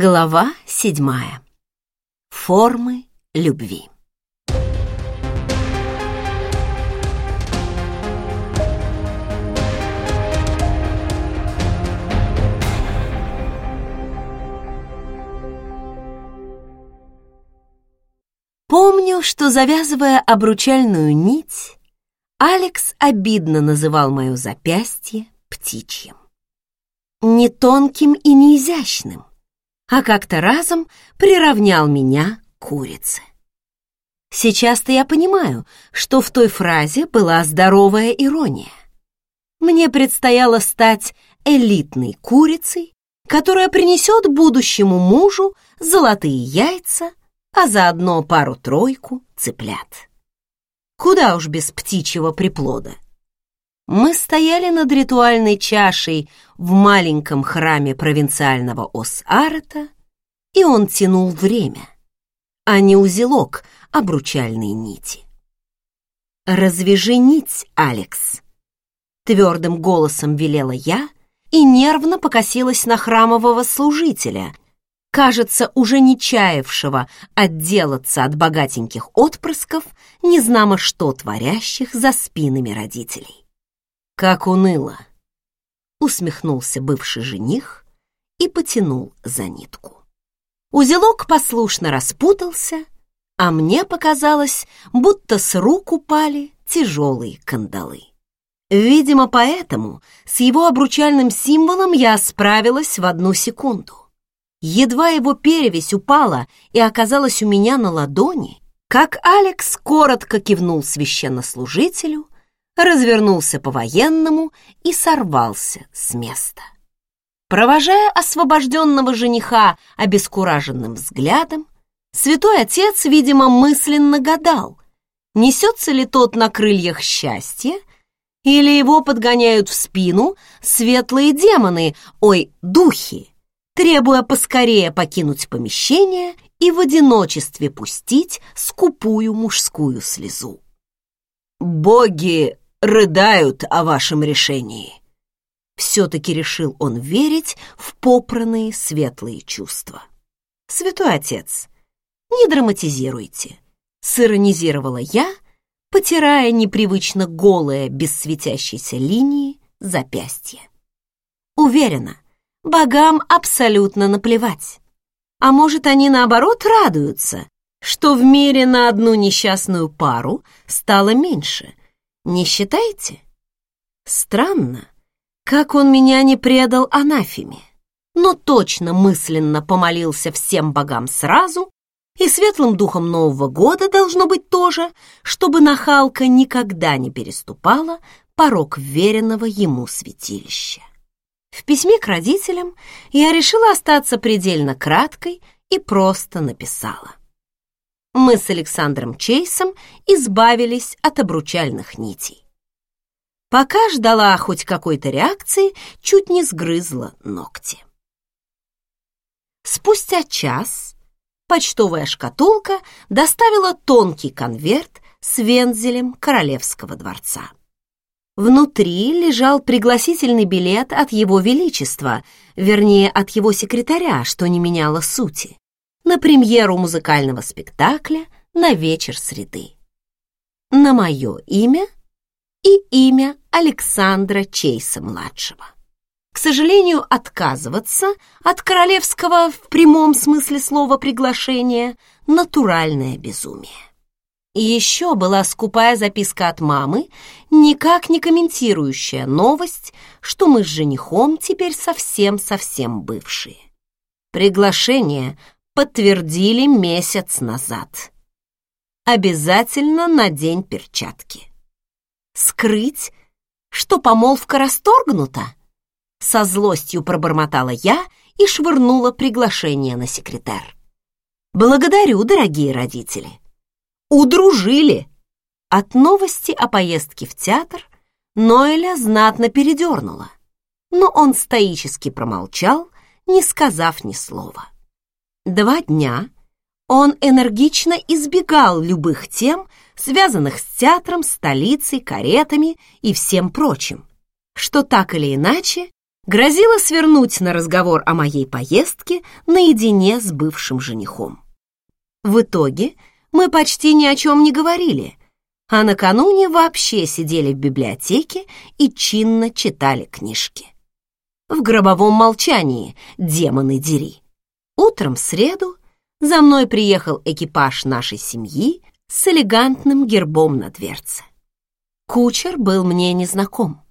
Глава седьмая. Формы любви. Помню, что, завязывая обручальную нить, Алекс обидно называл мое запястье птичьим. Не тонким и не изящным, а как-то разом приравнял меня к курице. Сейчас-то я понимаю, что в той фразе была здоровая ирония. Мне предстояло стать элитной курицей, которая принесет будущему мужу золотые яйца, а заодно пару-тройку цыплят. Куда уж без птичьего приплода. Мы стояли над ритуальной чашей в маленьком храме провинциального Ос-Арета, и он тянул время, а не узелок обручальной нити. «Развяжи нить, Алекс!» Твердым голосом велела я и нервно покосилась на храмового служителя, кажется, уже не чаявшего отделаться от богатеньких отпрысков, незнамо что творящих за спинами родителей. Как уныло! Усмехнулся бывший жених и потянул за нитку. Узелок послушно распутался, а мне показалось, будто с рук упали тяжелые кандалы. Видимо, поэтому с его обручальным символом я справилась в одну секунду. Едва его перевесь упала и оказалась у меня на ладони, как Алекс коротко кивнул священнослужителю развернулся по-военному и сорвался с места. Провожая освобожденного жениха обескураженным взглядом, святой отец, видимо, мысленно гадал, несется ли тот на крыльях счастья, или его подгоняют в спину светлые демоны, ой, духи, требуя поскорее покинуть помещение и в одиночестве пустить скупую мужскую слезу. «Боги рыдают о вашем решении. Все-таки решил он верить в попранные светлые чувства. Святой отец, не драматизируйте, сиронизировала я, потирая непривычно голое, без светящейся линии, запястье. Уверена, богам абсолютно наплевать. А может, они наоборот радуются, что в мире на одну несчастную пару стало меньше, не считаете? Странно, как он меня не предал анафеме, но точно мысленно помолился всем богам сразу и светлым духом Нового года должно быть тоже, чтобы нахалка никогда не переступала порог веренного ему святилища. В письме к родителям я решила остаться предельно краткой и просто написала мы с Александром Чейсом избавились от обручальных нитей. Пока ждала хоть какой-то реакции, чуть не сгрызла ногти. Спустя час почтовая шкатулка доставила тонкий конверт с вензелем королевского дворца. Внутри лежал пригласительный билет от его величества, вернее, от его секретаря, что не меняло сути на премьеру музыкального спектакля на вечер среды. На мое имя и имя Александра Чейса-младшего. К сожалению, отказываться от королевского в прямом смысле слова приглашения – натуральное безумие. И еще была скупая записка от мамы, никак не комментирующая новость, что мы с женихом теперь совсем-совсем бывшие. Приглашение подтвердили месяц назад. Обязательно надень перчатки. Скрыть, что помолвка расторгнута? Со злостью пробормотала я и швырнула приглашение на секретарь. Благодарю, дорогие родители. Удружили. От новости о поездке в театр Ноэля знатно передернула, но он стоически промолчал, не сказав ни слова. Два дня он энергично избегал любых тем, связанных с театром, столицей, каретами и всем прочим, что так или иначе грозила свернуть на разговор о моей поездке наедине с бывшим женихом. В итоге мы почти ни о чем не говорили, а накануне вообще сидели в библиотеке и чинно читали книжки. В гробовом молчании, демоны дери. Утром в среду за мной приехал экипаж нашей семьи с элегантным гербом на дверце. Кучер был мне незнаком.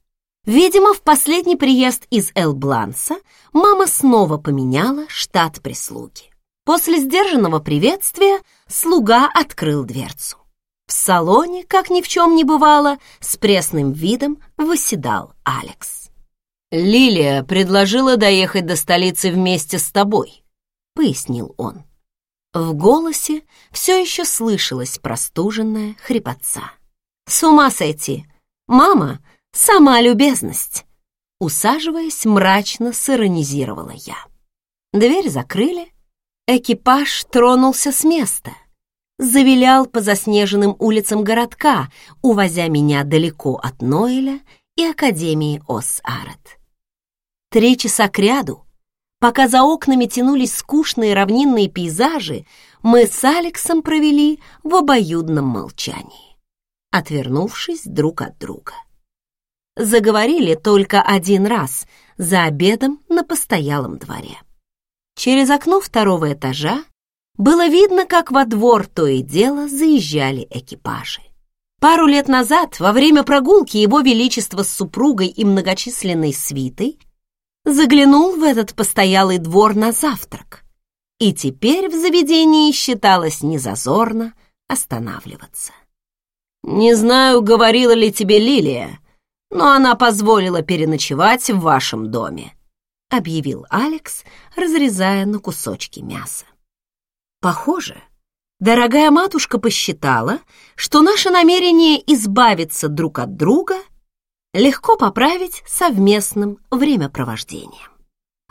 Видимо, в последний приезд из Эл-Бланса мама снова поменяла штат прислуги. После сдержанного приветствия слуга открыл дверцу. В салоне, как ни в чем не бывало, с пресным видом восседал Алекс. «Лилия предложила доехать до столицы вместе с тобой», — пояснил он. В голосе все еще слышалась простуженная хрипотца. «С ума сойти! Мама — сама любезность!» Усаживаясь, мрачно сиронизировала я. Дверь закрыли, экипаж тронулся с места, завилял по заснеженным улицам городка, увозя меня далеко от Ноэля и Академии Ос-Арет. Три часа кряду Пока за окнами тянулись скучные равнинные пейзажи, мы с Алексом провели в обоюдном молчании, отвернувшись друг от друга. Заговорили только один раз за обедом на постоялом дворе. Через окно второго этажа было видно, как во двор то и дело заезжали экипажи. Пару лет назад, во время прогулки Его Величества с супругой и многочисленной свитой, заглянул в этот постоялый двор на завтрак, и теперь в заведении считалось незазорно останавливаться. «Не знаю, говорила ли тебе Лилия, но она позволила переночевать в вашем доме», объявил Алекс, разрезая на кусочки мясо. Похоже, дорогая матушка посчитала, что наше намерение избавиться друг от друга — легко поправить совместным времяпровождением.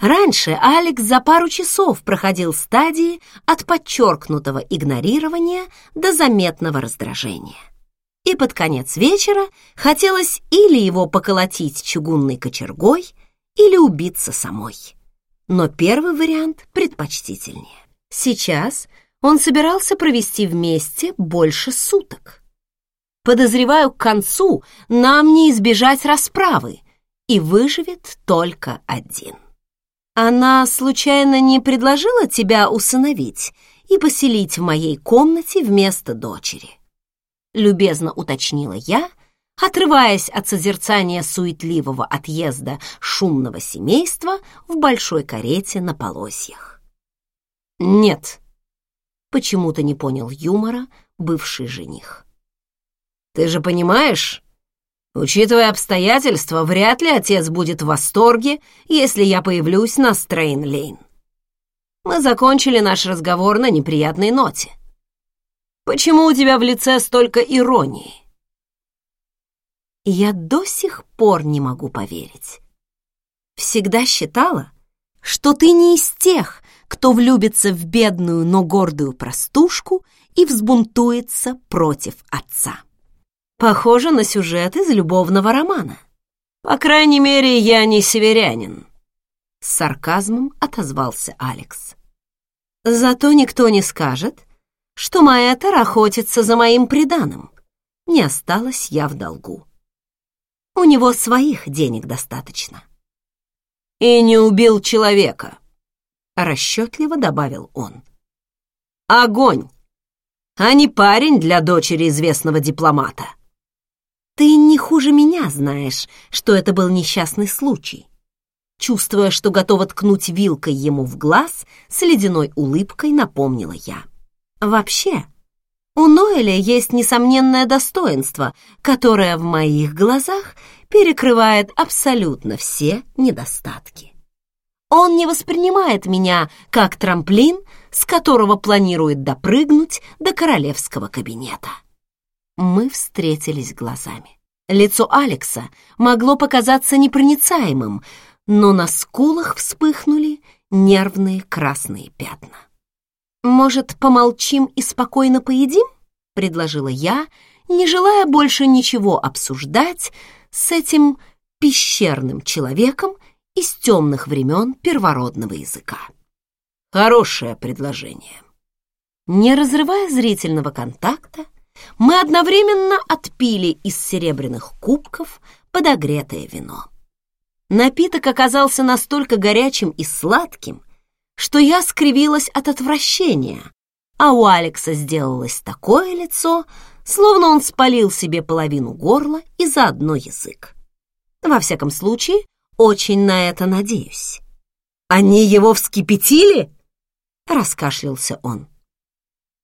Раньше Алекс за пару часов проходил стадии от подчеркнутого игнорирования до заметного раздражения. И под конец вечера хотелось или его поколотить чугунной кочергой, или убиться самой. Но первый вариант предпочтительнее. Сейчас он собирался провести вместе больше суток. Подозреваю, к концу нам не избежать расправы, и выживет только один. Она случайно не предложила тебя усыновить и поселить в моей комнате вместо дочери? Любезно уточнила я, отрываясь от созерцания суетливого отъезда шумного семейства в большой карете на полосьях. «Нет», — почему-то не понял юмора бывший жених. Ты же понимаешь, учитывая обстоятельства, вряд ли отец будет в восторге, если я появлюсь на Стрейн-Лейн. Мы закончили наш разговор на неприятной ноте. Почему у тебя в лице столько иронии? Я до сих пор не могу поверить. Всегда считала, что ты не из тех, кто влюбится в бедную, но гордую простушку и взбунтуется против отца. Похоже на сюжет из любовного романа. По крайней мере, я не северянин. С сарказмом отозвался Алекс. Зато никто не скажет, что Маэтер охотится за моим приданым. Не осталась я в долгу. У него своих денег достаточно. И не убил человека, расчетливо добавил он. Огонь, а не парень для дочери известного дипломата. Ты не хуже меня знаешь, что это был несчастный случай. Чувствуя, что готова ткнуть вилкой ему в глаз, с ледяной улыбкой напомнила я. Вообще, у Ноэля есть несомненное достоинство, которое в моих глазах перекрывает абсолютно все недостатки. Он не воспринимает меня как трамплин, с которого планирует допрыгнуть до королевского кабинета. Мы встретились глазами. Лицо Алекса могло показаться непроницаемым, но на скулах вспыхнули нервные красные пятна. «Может, помолчим и спокойно поедим?» — предложила я, не желая больше ничего обсуждать с этим пещерным человеком из темных времен первородного языка. Хорошее предложение. Не разрывая зрительного контакта, мы одновременно отпили из серебряных кубков подогретое вино. Напиток оказался настолько горячим и сладким, что я скривилась от отвращения, а у Алекса сделалось такое лицо, словно он спалил себе половину горла и заодно язык. Во всяком случае, очень на это надеюсь. «Они его вскипятили?» — раскашлялся он.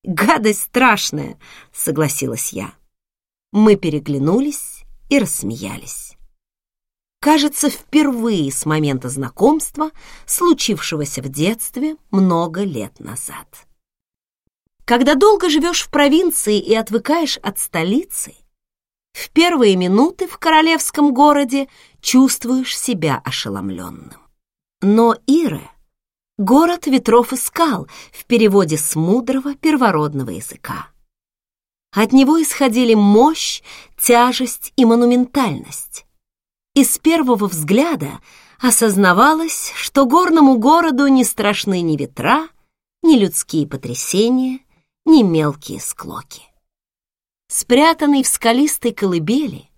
«Гадость страшная», — согласилась я. Мы переглянулись и рассмеялись. Кажется, впервые с момента знакомства, случившегося в детстве много лет назад. Когда долго живешь в провинции и отвыкаешь от столицы, в первые минуты в королевском городе чувствуешь себя ошеломленным. Но Ире — город ветров и скал в переводе с мудрого первородного языка. От него исходили мощь, тяжесть и монументальность и с первого взгляда осознавалось, что горному городу не страшны ни ветра, ни людские потрясения, ни мелкие склоки. Спрятанный в скалистой колыбели,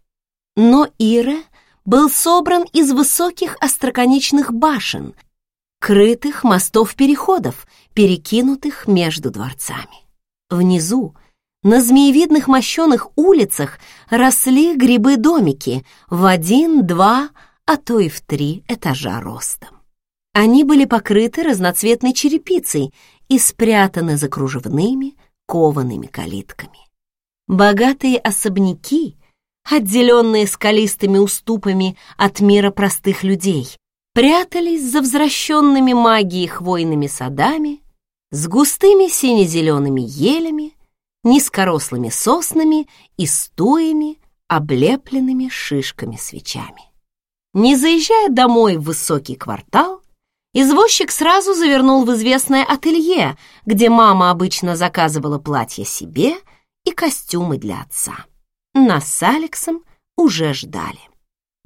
но Ира был собран из высоких остроконечных башен, крытых мостов-переходов, перекинутых между дворцами. Внизу на змеевидных мощеных улицах росли грибы-домики в один, два, а то и в три этажа ростом. Они были покрыты разноцветной черепицей и спрятаны за кружевными коваными калитками. Богатые особняки, отделенные скалистыми уступами от мира простых людей, прятались за возвращенными магией хвойными садами, с густыми сине-зелеными елями, низкорослыми соснами и стуями, облепленными шишками-свечами. Не заезжая домой в высокий квартал, извозчик сразу завернул в известное ателье, где мама обычно заказывала платья себе и костюмы для отца. Нас с Алексом уже ждали.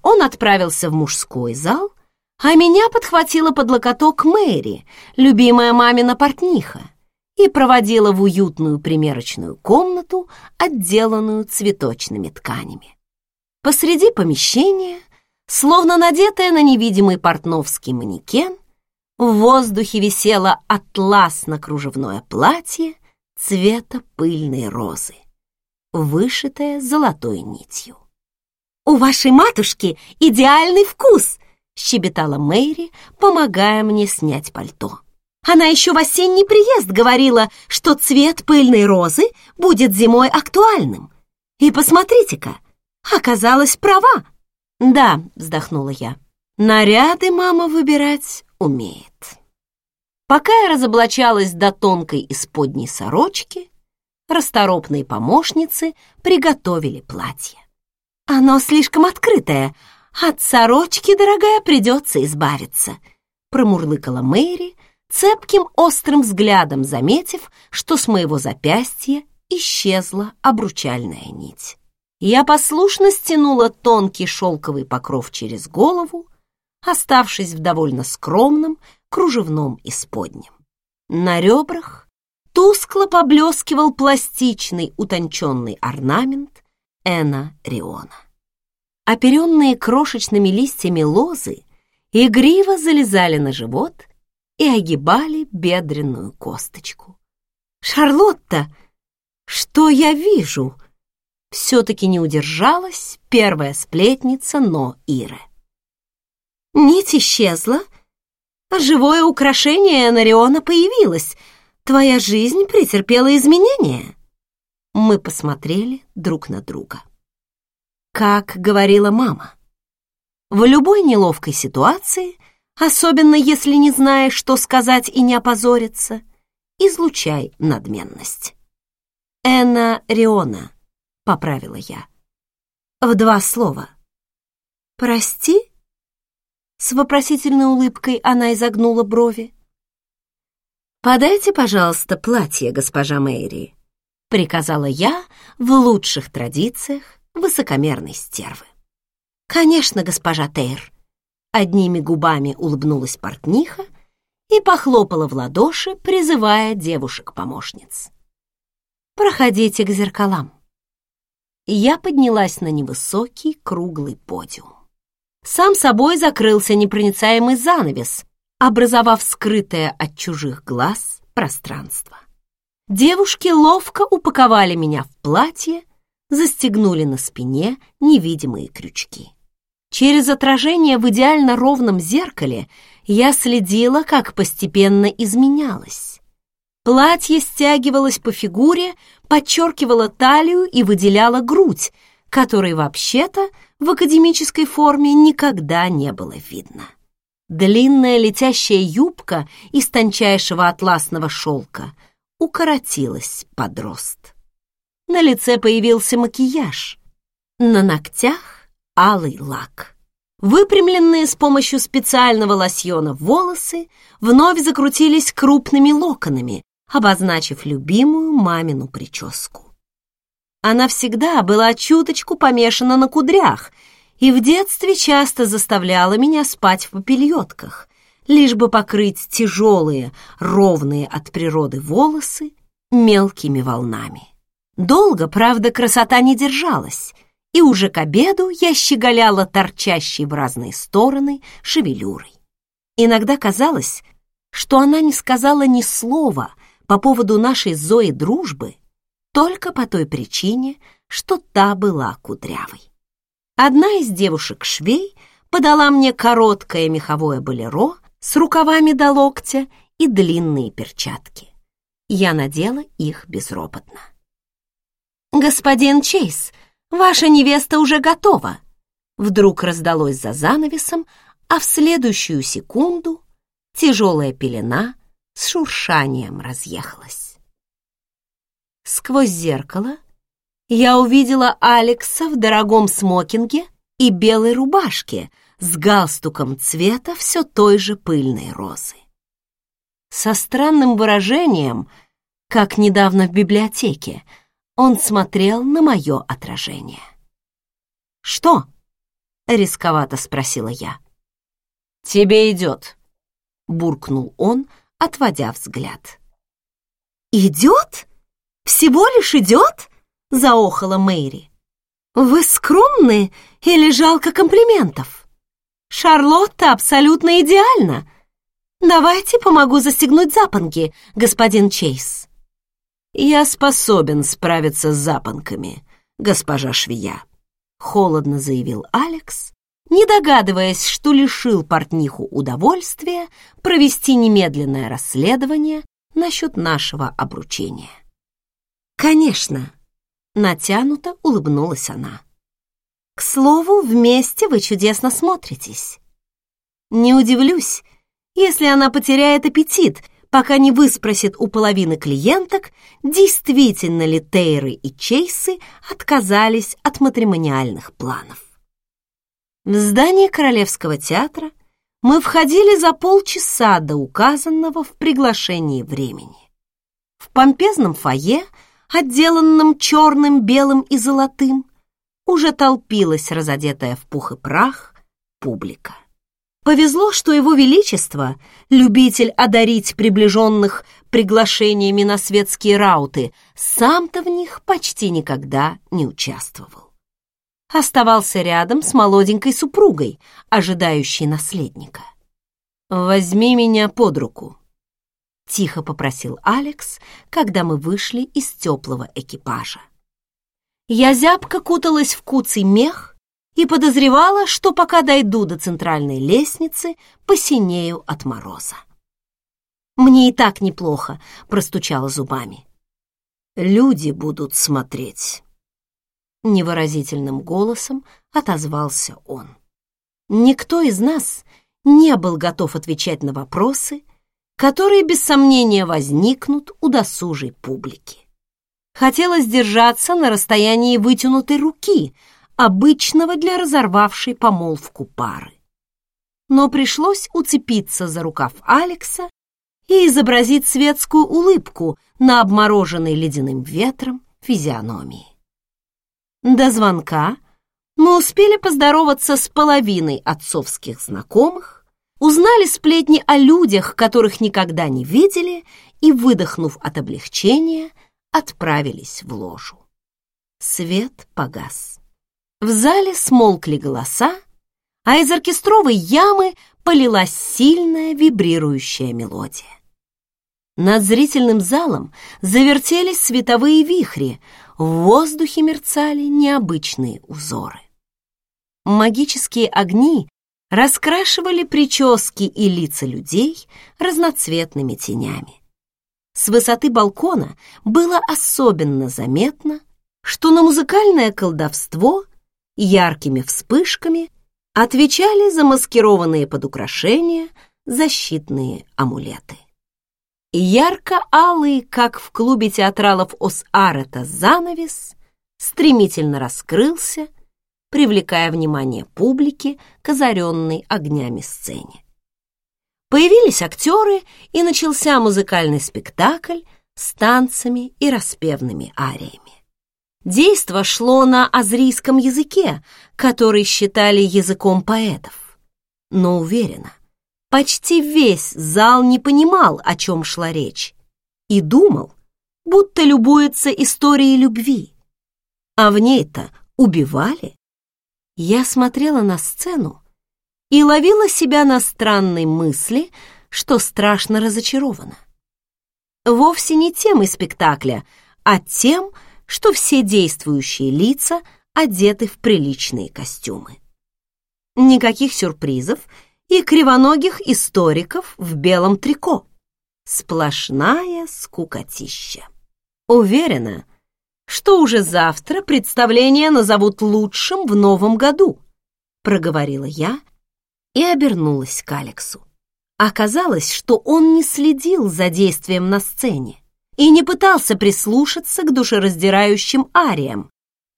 Он отправился в мужской зал, а меня подхватила под локоток Мэри, любимая мамина портниха, и проводила в уютную примерочную комнату, отделанную цветочными тканями. Посреди помещения, словно надетая на невидимый портновский манекен, в воздухе висело атласно-кружевное платье цвета пыльной розы, вышитое золотой нитью. «У вашей матушки идеальный вкус!» — щебетала Мэри, помогая мне снять пальто. Она еще в осенний приезд говорила, что цвет пыльной розы будет зимой актуальным. И посмотрите-ка, оказалась права. Да, вздохнула я. Наряды мама выбирать умеет. Пока я разоблачалась до тонкой исподней сорочки, расторопные помощницы приготовили платье. Оно слишком открытое, от сорочки, дорогая, придется избавиться, промурлыкала Мэри, цепким острым взглядом заметив, что с моего запястья исчезла обручальная нить. Я послушно стянула тонкий шелковый покров через голову, оставшись в довольно скромном кружевном исподнем. На ребрах тускло поблескивал пластичный утонченный орнамент Эна Риона. Оперенные крошечными листьями лозы игриво залезали на живот и огибали бедренную косточку. «Шарлотта, что я вижу?» Все-таки не удержалась первая сплетница Но Иры. «Нить исчезла, а живое украшение Энариона появилось. Твоя жизнь претерпела изменения». Мы посмотрели друг на друга. Как говорила мама, в любой неловкой ситуации особенно если не знаешь, что сказать и не опозориться, излучай надменность. «Эна Риона», — поправила я. В два слова. «Прости?» С вопросительной улыбкой она изогнула брови. «Подайте, пожалуйста, платье, госпожа Мэри», — приказала я в лучших традициях высокомерной стервы. «Конечно, госпожа Тейр», одними губами улыбнулась портниха и похлопала в ладоши, призывая девушек-помощниц. «Проходите к зеркалам». Я поднялась на невысокий круглый подиум. Сам собой закрылся непроницаемый занавес, образовав скрытое от чужих глаз пространство. Девушки ловко упаковали меня в платье, застегнули на спине невидимые крючки. Через отражение в идеально ровном зеркале я следила, как постепенно изменялось. Платье стягивалось по фигуре, подчеркивало талию и выделяло грудь, которой вообще-то в академической форме никогда не было видно. Длинная летящая юбка из тончайшего атласного шелка укоротилась под рост. На лице появился макияж, на ногтях алый лак. Выпрямленные с помощью специального лосьона волосы вновь закрутились крупными локонами, обозначив любимую мамину прическу. Она всегда была чуточку помешана на кудрях и в детстве часто заставляла меня спать в попельотках, лишь бы покрыть тяжелые, ровные от природы волосы мелкими волнами. Долго, правда, красота не держалась, и уже к обеду я щеголяла торчащей в разные стороны шевелюрой. Иногда казалось, что она не сказала ни слова по поводу нашей Зои дружбы только по той причине, что та была кудрявой. Одна из девушек-швей подала мне короткое меховое болеро с рукавами до локтя и длинные перчатки. Я надела их безропотно. «Господин Чейз, ваша невеста уже готова!» Вдруг раздалось за занавесом, а в следующую секунду тяжелая пелена с шуршанием разъехалась. Сквозь зеркало я увидела Алекса в дорогом смокинге и белой рубашке с галстуком цвета все той же пыльной розы. Со странным выражением, как недавно в библиотеке, он смотрел на мое отражение. «Что?» — рисковато спросила я. «Тебе идет», — буркнул он, отводя взгляд. «Идет? Всего лишь идет?» — заохала Мэри. «Вы скромны или жалко комплиментов? Шарлотта абсолютно идеальна. Давайте помогу застегнуть запонки, господин Чейз». «Я способен справиться с запонками, госпожа швея», — холодно заявил Алекс, не догадываясь, что лишил портниху удовольствия провести немедленное расследование насчет нашего обручения. «Конечно», Натянуто улыбнулась она. «К слову, вместе вы чудесно смотритесь. Не удивлюсь, если она потеряет аппетит, пока не выспросит у половины клиенток, действительно ли Тейры и Чейсы отказались от матримониальных планов. В здание Королевского театра мы входили за полчаса до указанного в приглашении времени. В помпезном фойе отделанном черным, белым и золотым, уже толпилась разодетая в пух и прах публика. Повезло, что его величество, любитель одарить приближенных приглашениями на светские рауты, сам-то в них почти никогда не участвовал. Оставался рядом с молоденькой супругой, ожидающей наследника. «Возьми меня под руку», — тихо попросил Алекс, когда мы вышли из теплого экипажа. Я зябко куталась в куцый мех и подозревала, что пока дойду до центральной лестницы, посинею от мороза. «Мне и так неплохо», — простучала зубами. «Люди будут смотреть», — невыразительным голосом отозвался он. Никто из нас не был готов отвечать на вопросы, которые без сомнения возникнут у досужей публики. Хотелось держаться на расстоянии вытянутой руки, обычного для разорвавшей помолвку пары. Но пришлось уцепиться за рукав Алекса и изобразить светскую улыбку на обмороженной ледяным ветром физиономии. До звонка Мы успели поздороваться с половиной отцовских знакомых, узнали сплетни о людях, которых никогда не видели, и, выдохнув от облегчения, отправились в ложу. Свет погас. В зале смолкли голоса, а из оркестровой ямы полилась сильная вибрирующая мелодия. Над зрительным залом завертелись световые вихри, в воздухе мерцали необычные узоры. Магические огни раскрашивали прически и лица людей разноцветными тенями. С высоты балкона было особенно заметно, что на музыкальное колдовство яркими вспышками отвечали замаскированные под украшения защитные амулеты. Ярко-алый, как в клубе театралов Ос-Арета, занавес стремительно раскрылся, привлекая внимание публики к озаренной огнями сцене. Появились актеры, и начался музыкальный спектакль с танцами и распевными ариями. Действо шло на азрийском языке, который считали языком поэтов. Но уверена, почти весь зал не понимал, о чем шла речь, и думал, будто любуется историей любви. А в ней-то убивали. Я смотрела на сцену и ловила себя на странной мысли, что страшно разочарована. Вовсе не темой спектакля, а тем, что все действующие лица одеты в приличные костюмы. Никаких сюрпризов и кривоногих историков в белом трико. Сплошная скукотища. Уверена, что уже завтра представление назовут лучшим в новом году, проговорила я и обернулась к Алексу. Оказалось, что он не следил за действием на сцене и не пытался прислушаться к душераздирающим ариям.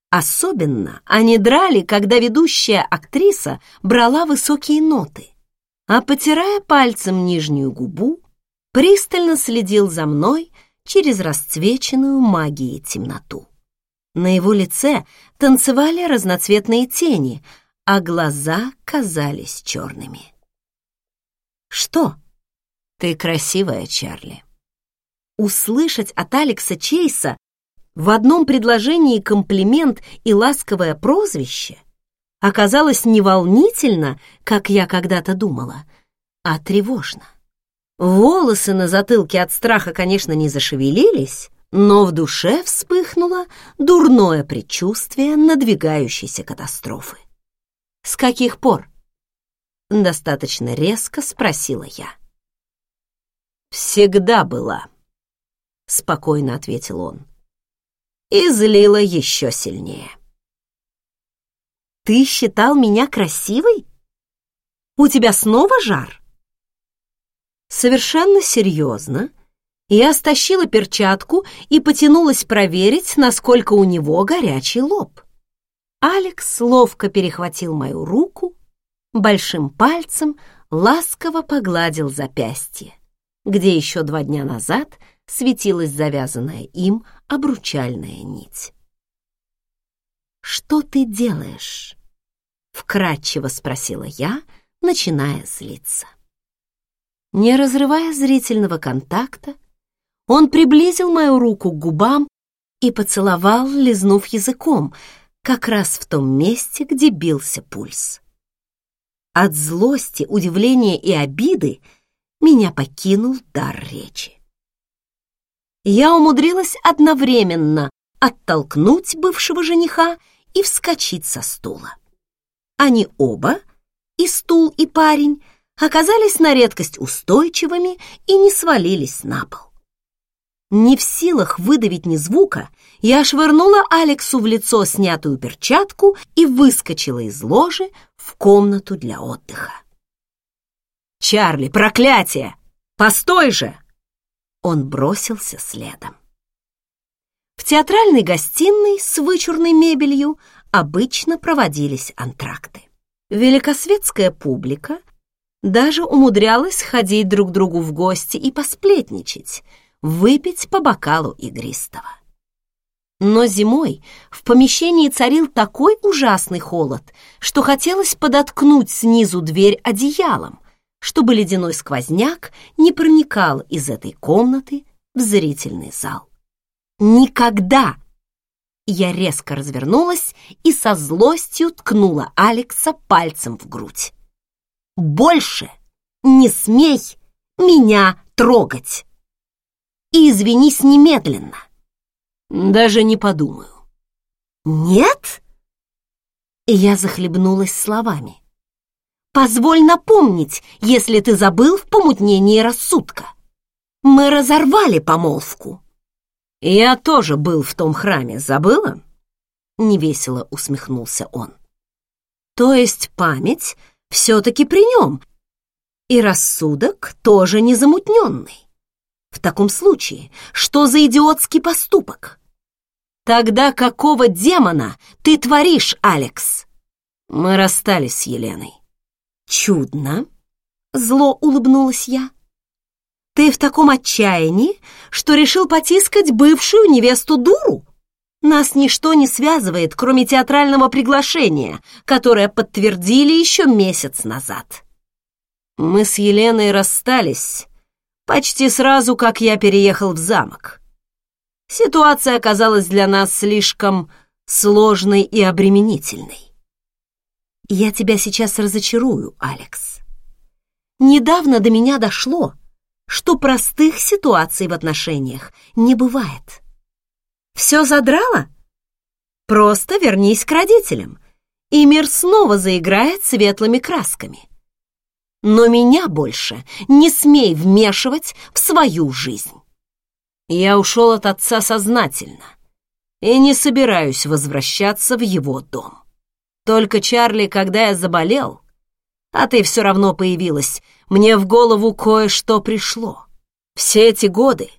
Особенно они драли, когда ведущая актриса брала высокие ноты, а, потирая пальцем нижнюю губу, пристально следил за мной через расцвеченную магией темноту. На его лице танцевали разноцветные тени, а глаза казались черными. «Что? Ты красивая, Чарли», услышать от Алекса Чейса в одном предложении комплимент и ласковое прозвище оказалось не волнительно, как я когда-то думала, а тревожно. Волосы на затылке от страха, конечно, не зашевелились, но в душе вспыхнуло дурное предчувствие надвигающейся катастрофы. «С каких пор?» — достаточно резко спросила я. «Всегда была», спокойно ответил он. И злила еще сильнее. Ты считал меня красивой? У тебя снова жар? Совершенно серьезно. Я стащила перчатку и потянулась проверить, насколько у него горячий лоб. Алекс ловко перехватил мою руку, большим пальцем ласково погладил запястье, где еще два дня назад светилась завязанная им обручальная нить. «Что ты делаешь?» — вкратчиво спросила я, начиная злиться. Не разрывая зрительного контакта, он приблизил мою руку к губам и поцеловал, лизнув языком, как раз в том месте, где бился пульс. От злости, удивления и обиды меня покинул дар речи я умудрилась одновременно оттолкнуть бывшего жениха и вскочить со стула. Они оба, и стул, и парень, оказались на редкость устойчивыми и не свалились на пол. Не в силах выдавить ни звука, я швырнула Алексу в лицо снятую перчатку и выскочила из ложи в комнату для отдыха. «Чарли, проклятие! Постой же!» Он бросился следом. В театральной гостиной с вычурной мебелью обычно проводились антракты. Великосветская публика даже умудрялась ходить друг другу в гости и посплетничать, выпить по бокалу игристого. Но зимой в помещении царил такой ужасный холод, что хотелось подоткнуть снизу дверь одеялом, чтобы ледяной сквозняк не проникал из этой комнаты в зрительный зал. Никогда! Я резко развернулась и со злостью ткнула Алекса пальцем в грудь. Больше не смей меня трогать! И извинись немедленно. Даже не подумаю. Нет? Я захлебнулась словами. Позволь напомнить, если ты забыл в помутнении рассудка. Мы разорвали помолвку. Я тоже был в том храме, забыла? Невесело усмехнулся он. То есть память все-таки при нем, и рассудок тоже не замутненный. В таком случае, что за идиотский поступок? Тогда какого демона ты творишь, Алекс? Мы расстались с Еленой. «Чудно!» — зло улыбнулась я. «Ты в таком отчаянии, что решил потискать бывшую невесту дуру? Нас ничто не связывает, кроме театрального приглашения, которое подтвердили еще месяц назад». Мы с Еленой расстались почти сразу, как я переехал в замок. Ситуация оказалась для нас слишком сложной и обременительной. Я тебя сейчас разочарую, Алекс. Недавно до меня дошло, что простых ситуаций в отношениях не бывает. Все задрало? Просто вернись к родителям, и мир снова заиграет светлыми красками. Но меня больше не смей вмешивать в свою жизнь. Я ушел от отца сознательно и не собираюсь возвращаться в его дом. Только, Чарли, когда я заболел, а ты все равно появилась, мне в голову кое-что пришло. Все эти годы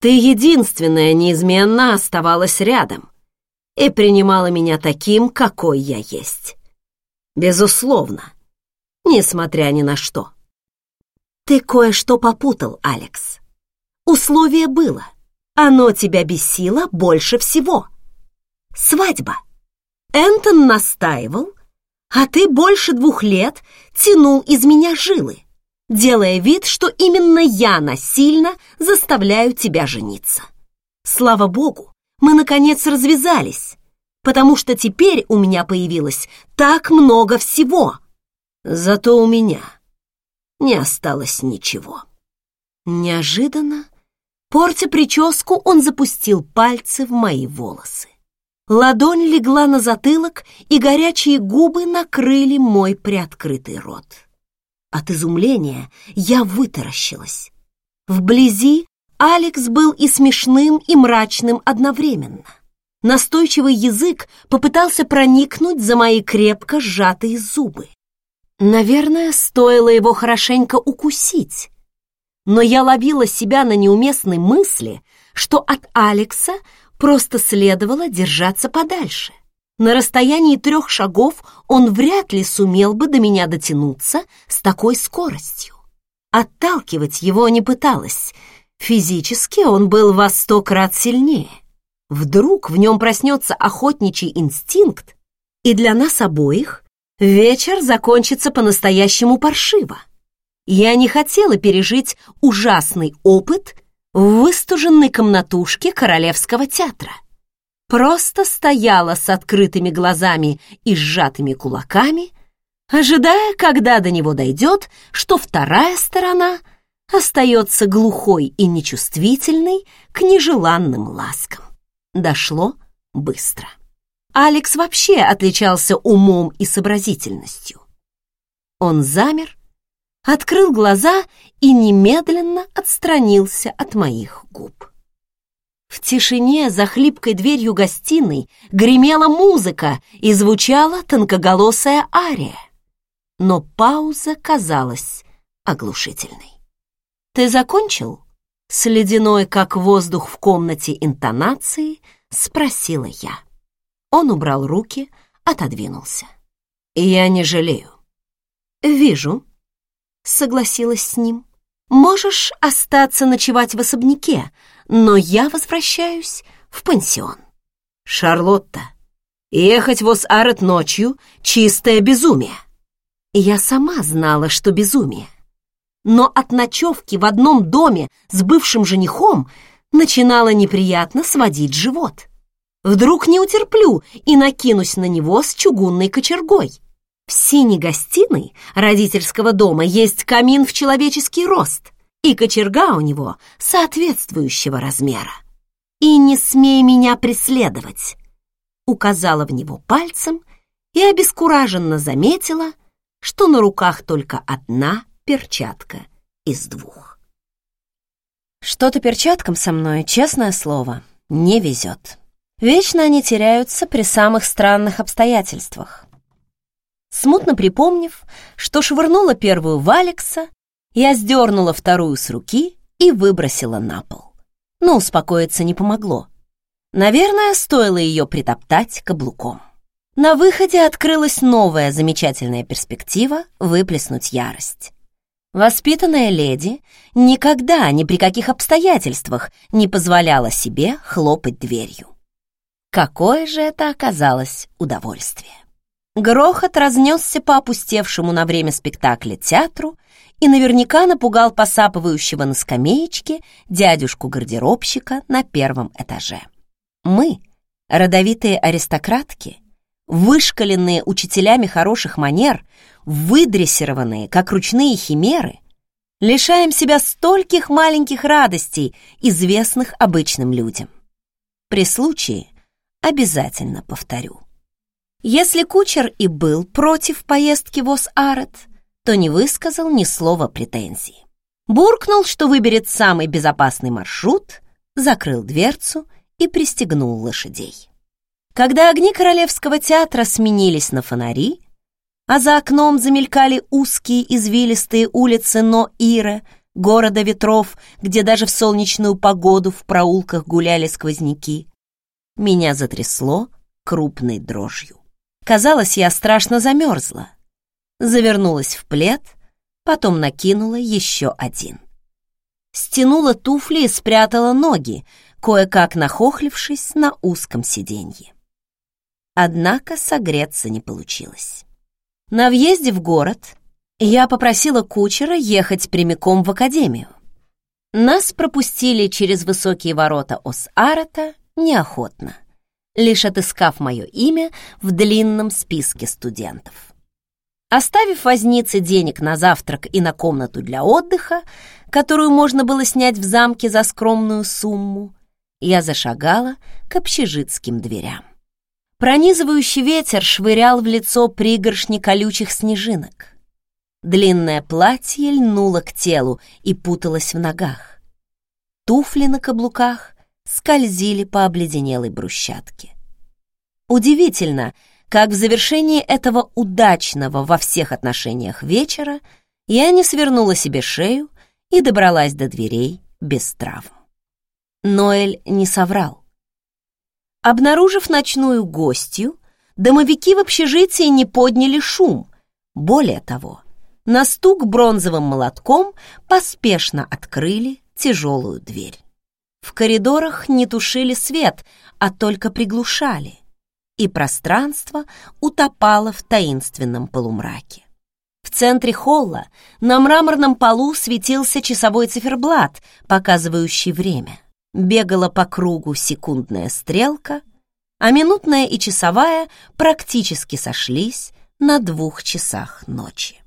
ты единственная неизменно оставалась рядом и принимала меня таким, какой я есть. Безусловно, несмотря ни на что. Ты кое-что попутал, Алекс. Условие было. Оно тебя бесило больше всего. Свадьба. Энтон настаивал, а ты больше двух лет тянул из меня жилы, делая вид, что именно я насильно заставляю тебя жениться. Слава богу, мы, наконец, развязались, потому что теперь у меня появилось так много всего. Зато у меня не осталось ничего. Неожиданно, портя прическу, он запустил пальцы в мои волосы. Ладонь легла на затылок, и горячие губы накрыли мой приоткрытый рот. От изумления я вытаращилась. Вблизи Алекс был и смешным, и мрачным одновременно. Настойчивый язык попытался проникнуть за мои крепко сжатые зубы. Наверное, стоило его хорошенько укусить. Но я ловила себя на неуместной мысли, что от Алекса Просто следовало держаться подальше. На расстоянии трех шагов он вряд ли сумел бы до меня дотянуться с такой скоростью. Отталкивать его не пыталась. Физически он был во сто крат сильнее. Вдруг в нем проснется охотничий инстинкт, и для нас обоих вечер закончится по-настоящему паршиво. Я не хотела пережить ужасный опыт в выстуженной комнатушке Королевского театра. Просто стояла с открытыми глазами и сжатыми кулаками, ожидая, когда до него дойдет, что вторая сторона остается глухой и нечувствительной к нежеланным ласкам. Дошло быстро. Алекс вообще отличался умом и сообразительностью. Он замер, открыл глаза и немедленно отстранился от моих губ. В тишине за хлипкой дверью гостиной гремела музыка и звучала тонкоголосая ария. Но пауза казалась оглушительной. «Ты закончил?» С ледяной, как воздух в комнате интонации, спросила я. Он убрал руки, отодвинулся. «Я не жалею». «Вижу», согласилась с ним. «Можешь остаться ночевать в особняке, но я возвращаюсь в пансион». Шарлотта, ехать в Ос-Арет ночью — чистое безумие. Я сама знала, что безумие. Но от ночевки в одном доме с бывшим женихом начинало неприятно сводить живот. Вдруг не утерплю и накинусь на него с чугунной кочергой. В синей гостиной родительского дома есть камин в человеческий рост, и кочерга у него соответствующего размера. «И не смей меня преследовать!» Указала в него пальцем и обескураженно заметила, что на руках только одна перчатка из двух. Что-то перчаткам со мной, честное слово, не везет. Вечно они теряются при самых странных обстоятельствах. Смутно припомнив, что швырнула первую в Алекса, я сдернула вторую с руки и выбросила на пол. Но успокоиться не помогло. Наверное, стоило ее притоптать каблуком. На выходе открылась новая замечательная перспектива выплеснуть ярость. Воспитанная леди никогда, ни при каких обстоятельствах не позволяла себе хлопать дверью. Какое же это оказалось удовольствие! Грохот разнесся по опустевшему на время спектакля театру и наверняка напугал посапывающего на скамеечке дядюшку-гардеробщика на первом этаже. Мы, родовитые аристократки, вышкаленные учителями хороших манер, выдрессированные, как ручные химеры, лишаем себя стольких маленьких радостей, известных обычным людям. При случае обязательно повторю. Если кучер и был против поездки в Ос-Арет, то не высказал ни слова претензий. Буркнул, что выберет самый безопасный маршрут, закрыл дверцу и пристегнул лошадей. Когда огни Королевского театра сменились на фонари, а за окном замелькали узкие извилистые улицы Но-Ира, города ветров, где даже в солнечную погоду в проулках гуляли сквозняки, меня затрясло крупной дрожью. Казалось, я страшно замерзла. Завернулась в плед, потом накинула еще один. Стянула туфли и спрятала ноги, кое-как нахохлившись на узком сиденье. Однако согреться не получилось. На въезде в город я попросила кучера ехать прямиком в академию. Нас пропустили через высокие ворота Ос-Арата неохотно, лишь отыскав мое имя в длинном списке студентов. Оставив вознице денег на завтрак и на комнату для отдыха, которую можно было снять в замке за скромную сумму, я зашагала к общежитским дверям. Пронизывающий ветер швырял в лицо пригоршни колючих снежинок. Длинное платье льнуло к телу и путалось в ногах. Туфли на каблуках скользили по обледенелой брусчатке. Удивительно, как в завершении этого удачного во всех отношениях вечера я не свернула себе шею и добралась до дверей без травм. Ноэль не соврал. Обнаружив ночную гостью, домовики в общежитии не подняли шум. Более того, на стук бронзовым молотком поспешно открыли тяжелую дверь. В коридорах не тушили свет, а только приглушали, и пространство утопало в таинственном полумраке. В центре холла на мраморном полу светился часовой циферблат, показывающий время. Бегала по кругу секундная стрелка, а минутная и часовая практически сошлись на двух часах ночи.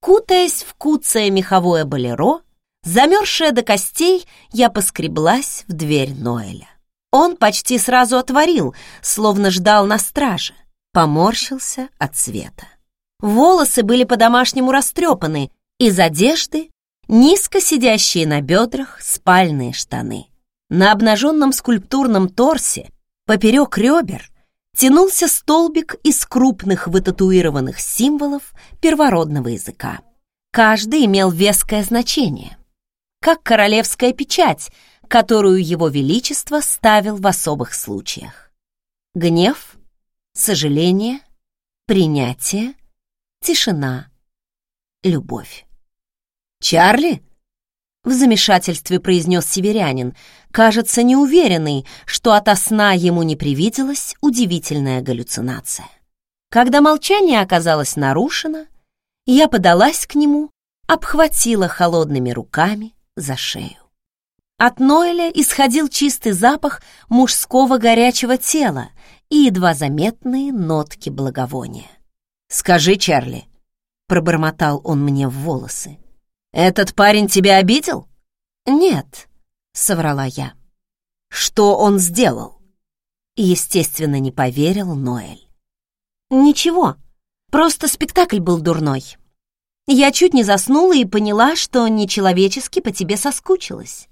Кутаясь в куцое меховое болеро, Замерзшая до костей, я поскреблась в дверь Ноэля. Он почти сразу отворил, словно ждал на страже. Поморщился от света. Волосы были по-домашнему растрепаны, из одежды низко сидящие на бедрах спальные штаны. На обнаженном скульптурном торсе, поперек ребер, тянулся столбик из крупных вытатуированных символов первородного языка. Каждый имел веское значение как королевская печать, которую его величество ставил в особых случаях. Гнев, сожаление, принятие, тишина, любовь. «Чарли?» в замешательстве произнес северянин, кажется, неуверенный, что ото сна ему не привиделась удивительная галлюцинация. Когда молчание оказалось нарушено, я подалась к нему, обхватила холодными руками за шею. От Ноэля исходил чистый запах мужского горячего тела и едва заметные нотки благовония. «Скажи, Чарли», — пробормотал он мне в волосы, «этот парень тебя обидел?» «Нет», — соврала я. «Что он сделал?» Естественно, не поверил Ноэль. «Ничего, просто спектакль был дурной. Я чуть не заснула и поняла, что нечеловечески по тебе соскучилась».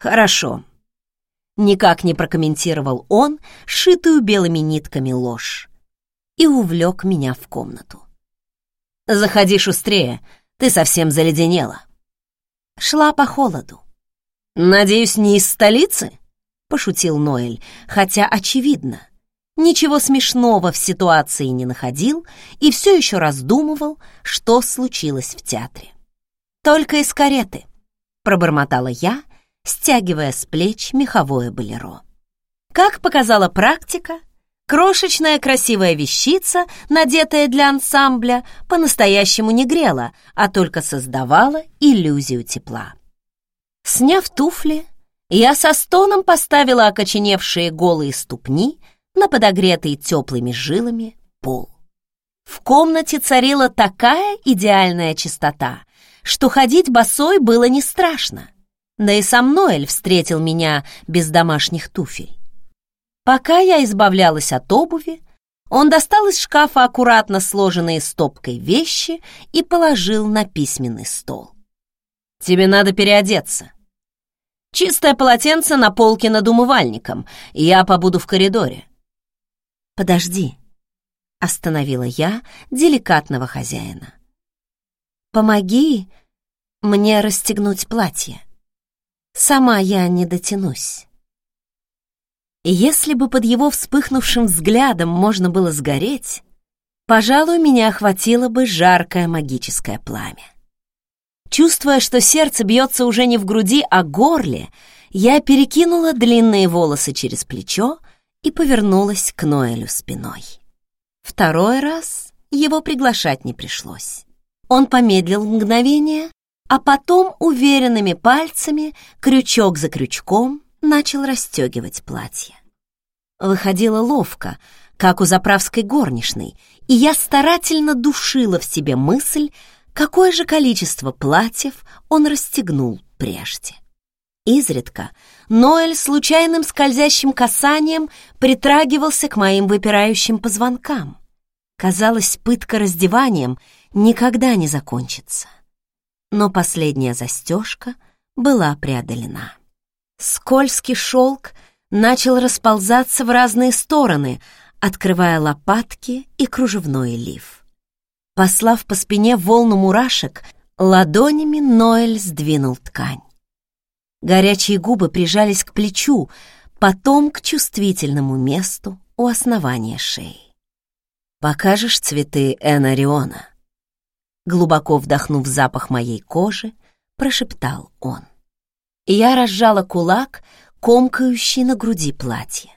«Хорошо», — никак не прокомментировал он шитую белыми нитками ложь и увлек меня в комнату. «Заходи шустрее, ты совсем заледенела». Шла по холоду. «Надеюсь, не из столицы?» — пошутил Ноэль, хотя, очевидно, ничего смешного в ситуации не находил и все еще раздумывал, что случилось в театре. «Только из кареты», — пробормотала я, стягивая с плеч меховое болеро. Как показала практика, Крошечная красивая вещица, надетая для ансамбля, по-настоящему не грела, а только создавала иллюзию тепла. Сняв туфли, я со стоном поставила окоченевшие голые ступни на подогретый теплыми жилами пол. В комнате царила такая идеальная чистота, что ходить босой было не страшно. Да и сам Ноэль встретил меня без домашних туфель. Пока я избавлялась от обуви, он достал из шкафа аккуратно сложенные стопкой вещи и положил на письменный стол. «Тебе надо переодеться. Чистое полотенце на полке над умывальником, и я побуду в коридоре». «Подожди», — остановила я деликатного хозяина. «Помоги мне расстегнуть платье. Сама я не дотянусь». Если бы под его вспыхнувшим взглядом можно было сгореть, пожалуй, меня охватило бы жаркое магическое пламя. Чувствуя, что сердце бьется уже не в груди, а горле, я перекинула длинные волосы через плечо и повернулась к Ноэлю спиной. Второй раз его приглашать не пришлось. Он помедлил мгновение, а потом уверенными пальцами, крючок за крючком, начал расстегивать платье. Выходило ловко, как у заправской горничной, и я старательно душила в себе мысль, какое же количество платьев он расстегнул прежде. Изредка Ноэль случайным скользящим касанием притрагивался к моим выпирающим позвонкам. Казалось, пытка раздеванием никогда не закончится. Но последняя застежка была преодолена. Скользкий шелк начал расползаться в разные стороны, открывая лопатки и кружевной лиф. Послав по спине волну мурашек, ладонями Ноэль сдвинул ткань. Горячие губы прижались к плечу, потом к чувствительному месту у основания шеи. «Покажешь цветы Энариона?» Глубоко вдохнув запах моей кожи, прошептал он я разжала кулак, комкающий на груди платье.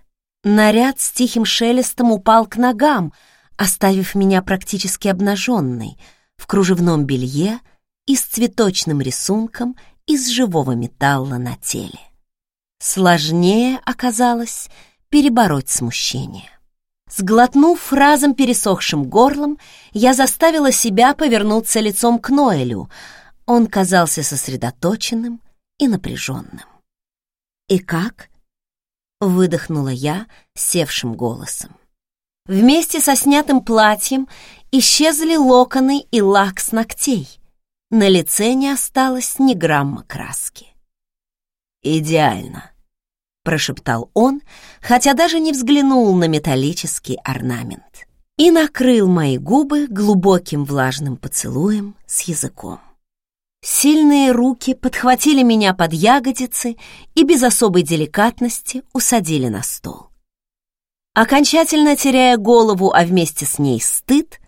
Наряд с тихим шелестом упал к ногам, оставив меня практически обнаженной в кружевном белье и с цветочным рисунком из живого металла на теле. Сложнее оказалось перебороть смущение. Сглотнув разом пересохшим горлом, я заставила себя повернуться лицом к Ноэлю. Он казался сосредоточенным, и напряженным. «И как?» — выдохнула я севшим голосом. Вместе со снятым платьем исчезли локоны и лак с ногтей. На лице не осталось ни грамма краски. «Идеально», — прошептал он, хотя даже не взглянул на металлический орнамент и накрыл мои губы глубоким влажным поцелуем с языком. Сильные руки подхватили меня под ягодицы и без особой деликатности усадили на стол. Окончательно теряя голову, а вместе с ней стыд,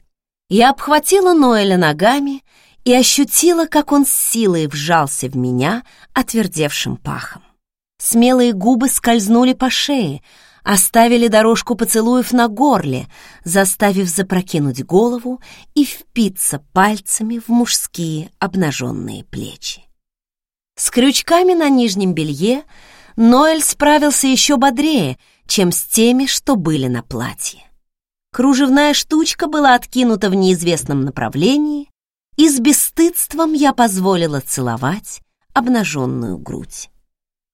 я обхватила Ноэля ногами и ощутила, как он с силой вжался в меня отвердевшим пахом. Смелые губы скользнули по шее, оставили дорожку поцелуев на горле, заставив запрокинуть голову и впиться пальцами в мужские обнаженные плечи. С крючками на нижнем белье Ноэль справился еще бодрее, чем с теми, что были на платье. Кружевная штучка была откинута в неизвестном направлении, и с бесстыдством я позволила целовать обнаженную грудь.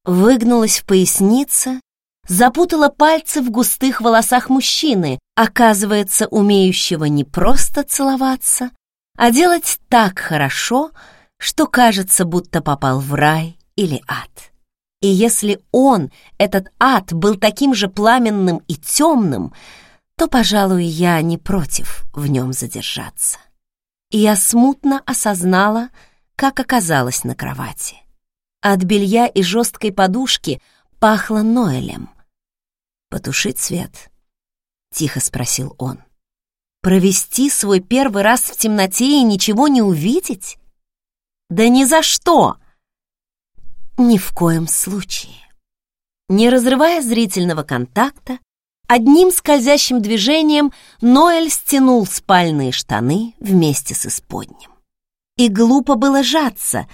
Выгнулась в пояснице, запутала пальцы в густых волосах мужчины, оказывается, умеющего не просто целоваться, а делать так хорошо, что кажется, будто попал в рай или ад. И если он, этот ад, был таким же пламенным и темным, то, пожалуй, я не против в нем задержаться. И я смутно осознала, как оказалась на кровати. От белья и жесткой подушки пахло Ноэлем. «Потушить свет?» — тихо спросил он. «Провести свой первый раз в темноте и ничего не увидеть? Да ни за что!» Ни в коем случае. Не разрывая зрительного контакта, одним скользящим движением Ноэль стянул спальные штаны вместе с исподним. И глупо было жаться,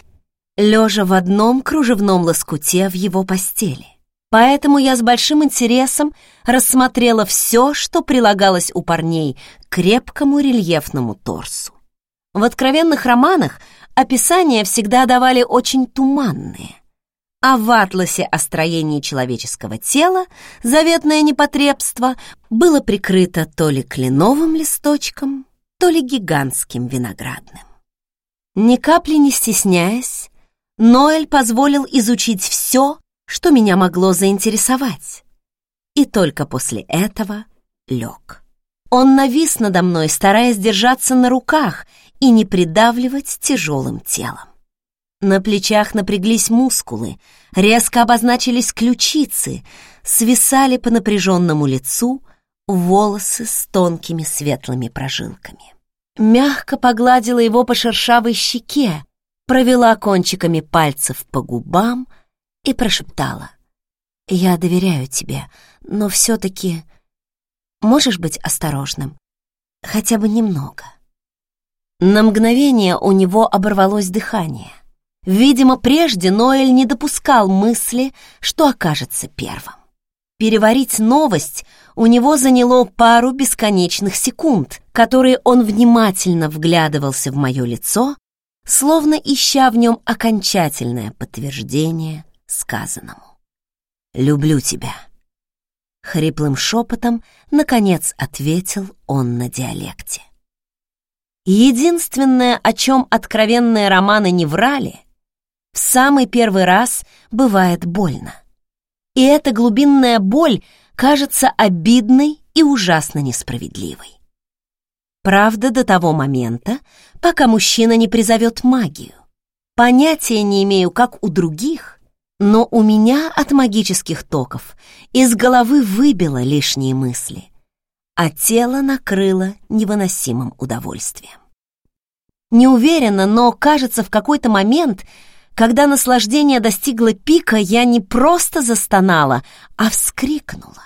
лежа в одном кружевном лоскуте в его постели. Поэтому я с большим интересом рассмотрела все, что прилагалось у парней к крепкому рельефному торсу. В откровенных романах описания всегда давали очень туманные а в атласе о строении человеческого тела заветное непотребство было прикрыто то ли кленовым листочком, то ли гигантским виноградным. Ни капли не стесняясь, Ноэль позволил изучить все, что меня могло заинтересовать, и только после этого лег. Он навис надо мной, стараясь держаться на руках и не придавливать тяжелым телом. На плечах напряглись мускулы, резко обозначились ключицы, свисали по напряженному лицу волосы с тонкими светлыми прожилками. Мягко погладила его по шершавой щеке, провела кончиками пальцев по губам и прошептала. «Я доверяю тебе, но все-таки можешь быть осторожным, хотя бы немного». На мгновение у него оборвалось дыхание — Видимо, прежде Ноэль не допускал мысли, что окажется первым. Переварить новость у него заняло пару бесконечных секунд, которые он внимательно вглядывался в мое лицо, словно ища в нем окончательное подтверждение сказанному. «Люблю тебя», — хриплым шепотом, наконец, ответил он на диалекте. Единственное, о чем откровенные романы не врали, в самый первый раз бывает больно. И эта глубинная боль кажется обидной и ужасно несправедливой. Правда, до того момента, пока мужчина не призовет магию. Понятия не имею, как у других, но у меня от магических токов из головы выбило лишние мысли, а тело накрыло невыносимым удовольствием. Не уверена, но, кажется, в какой-то момент когда наслаждение достигло пика, я не просто застонала, а вскрикнула.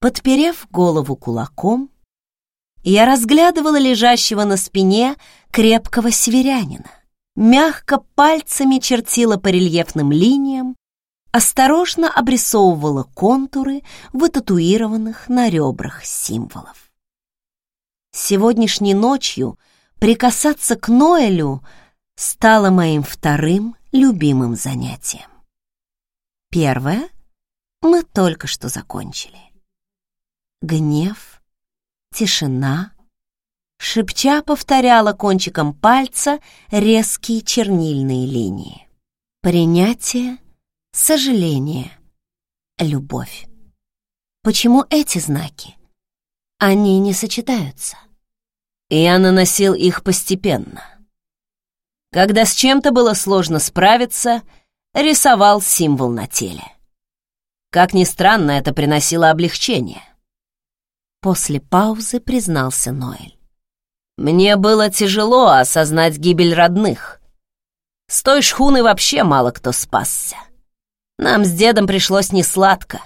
Подперев голову кулаком, я разглядывала лежащего на спине крепкого северянина, мягко пальцами чертила по рельефным линиям, осторожно обрисовывала контуры вытатуированных на ребрах символов. Сегодняшней ночью прикасаться к Ноэлю — стало моим вторым любимым занятием. Первое мы только что закончили. Гнев, тишина, шепча повторяла кончиком пальца резкие чернильные линии. Принятие, сожаление, любовь. Почему эти знаки? Они не сочетаются. Я наносил их постепенно — когда с чем-то было сложно справиться, рисовал символ на теле. Как ни странно, это приносило облегчение. После паузы признался Ноэль. Мне было тяжело осознать гибель родных. С той шхуны вообще мало кто спасся. Нам с дедом пришлось несладко.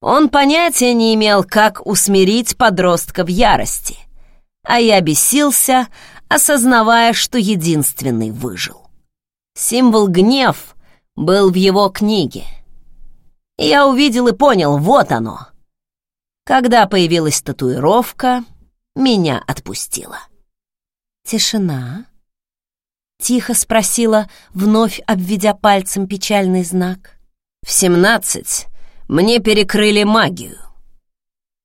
Он понятия не имел, как усмирить подростка в ярости, а я бесился, осознавая, что единственный выжил. Символ «гнев» был в его книге. Я увидел и понял, вот оно. Когда появилась татуировка, меня отпустила. «Тишина?» — тихо спросила, вновь обведя пальцем печальный знак. «В семнадцать мне перекрыли магию».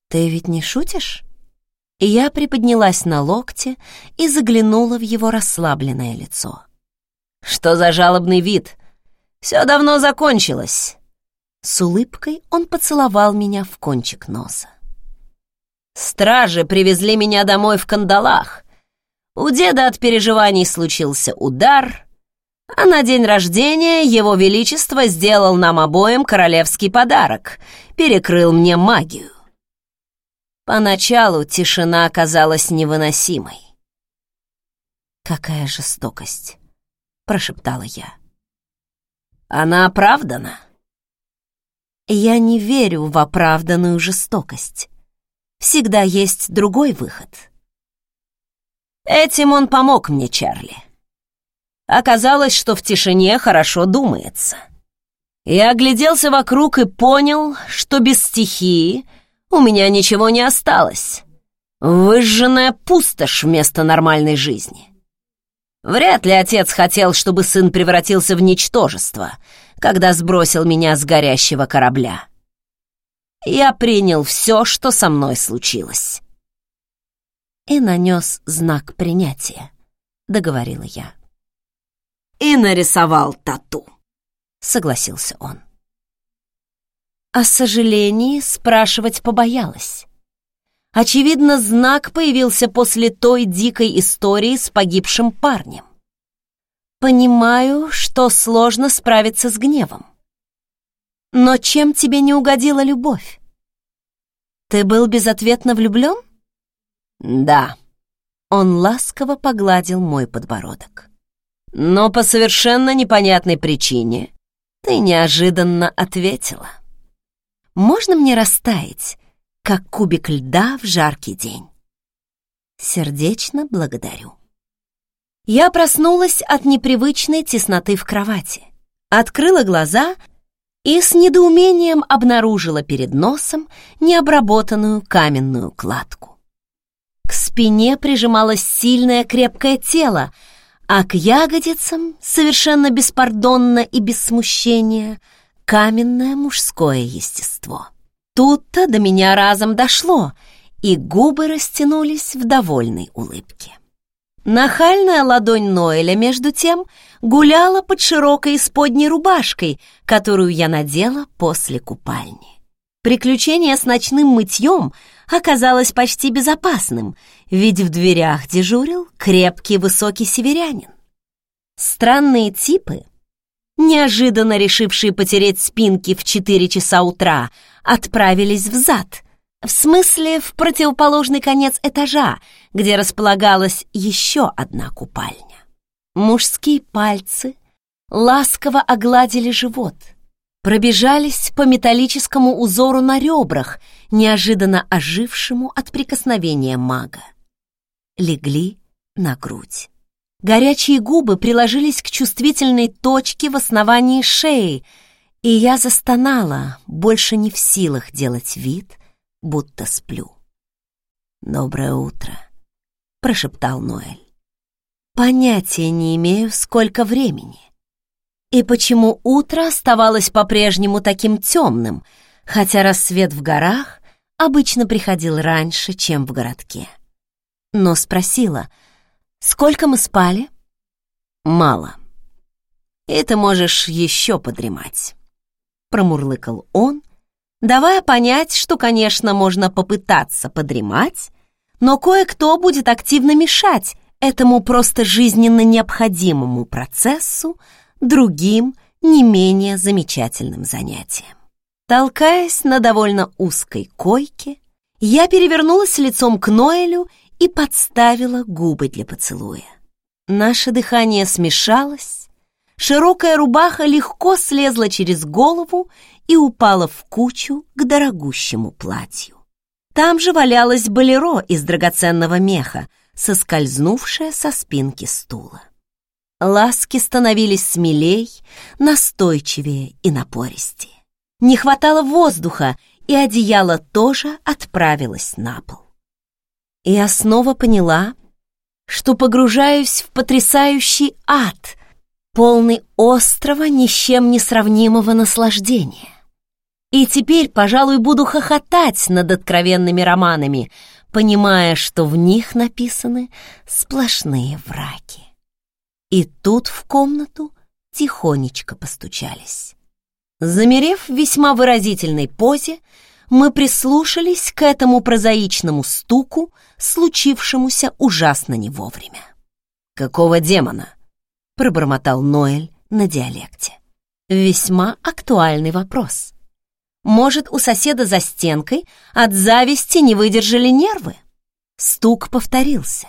«Ты ведь не шутишь?» Я приподнялась на локте и заглянула в его расслабленное лицо. «Что за жалобный вид? Все давно закончилось». С улыбкой он поцеловал меня в кончик носа. Стражи привезли меня домой в кандалах. У деда от переживаний случился удар, а на день рождения его величество сделал нам обоим королевский подарок, перекрыл мне магию. Поначалу тишина оказалась невыносимой. «Какая жестокость!» — прошептала я. «Она оправдана?» «Я не верю в оправданную жестокость всегда есть другой выход. Этим он помог мне, Чарли. Оказалось, что в тишине хорошо думается. Я огляделся вокруг и понял, что без стихии у меня ничего не осталось. Выжженная пустошь вместо нормальной жизни. Вряд ли отец хотел, чтобы сын превратился в ничтожество, когда сбросил меня с горящего корабля я принял все, что со мной случилось. И нанес знак принятия, договорила я. И нарисовал тату, согласился он. О сожалении спрашивать побоялась. Очевидно, знак появился после той дикой истории с погибшим парнем. Понимаю, что сложно справиться с гневом. Но чем тебе не угодила любовь? Ты был безответно влюблен? Да. Он ласково погладил мой подбородок. Но по совершенно непонятной причине ты неожиданно ответила. Можно мне растаять, как кубик льда в жаркий день? Сердечно благодарю. Я проснулась от непривычной тесноты в кровати. Открыла глаза и с недоумением обнаружила перед носом необработанную каменную кладку. К спине прижималось сильное крепкое тело, а к ягодицам, совершенно беспардонно и без смущения, каменное мужское естество. Тут-то до меня разом дошло, и губы растянулись в довольной улыбке. Нахальная ладонь Ноэля, между тем, гуляла под широкой исподней рубашкой, которую я надела после купальни. Приключение с ночным мытьем оказалось почти безопасным, ведь в дверях дежурил крепкий высокий северянин. Странные типы, неожиданно решившие потереть спинки в 4 часа утра, отправились в зад, в смысле в противоположный конец этажа, где располагалась еще одна купальня. Мужские пальцы ласково огладили живот, пробежались по металлическому узору на ребрах, неожиданно ожившему от прикосновения мага. Легли на грудь. Горячие губы приложились к чувствительной точке в основании шеи, и я застонала, больше не в силах делать вид, будто сплю. «Доброе утро», — прошептал Ноэль. Понятия не имею, сколько времени. И почему утро оставалось по-прежнему таким темным, хотя рассвет в горах обычно приходил раньше, чем в городке. Но спросила, сколько мы спали? Мало. Ты можешь еще подремать. Промурлыкал он, давая понять, что, конечно, можно попытаться подремать, но кое-кто будет активно мешать, этому просто жизненно необходимому процессу другим, не менее замечательным занятием. Толкаясь на довольно узкой койке, я перевернулась лицом к Ноэлю и подставила губы для поцелуя. Наше дыхание смешалось, широкая рубаха легко слезла через голову и упала в кучу к дорогущему платью. Там же валялась болеро из драгоценного меха, соскользнувшая со спинки стула. Ласки становились смелей, настойчивее и напористее. Не хватало воздуха, и одеяло тоже отправилось на пол. Я снова поняла, что погружаюсь в потрясающий ад, полный острого, ни с чем не сравнимого наслаждения. И теперь, пожалуй, буду хохотать над откровенными романами, понимая, что в них написаны сплошные враки. И тут в комнату тихонечко постучались. Замерев в весьма выразительной позе, мы прислушались к этому прозаичному стуку, случившемуся ужасно не вовремя. «Какого демона?» — пробормотал Ноэль на диалекте. Весьма актуальный вопрос. Может, у соседа за стенкой от зависти не выдержали нервы? Стук повторился.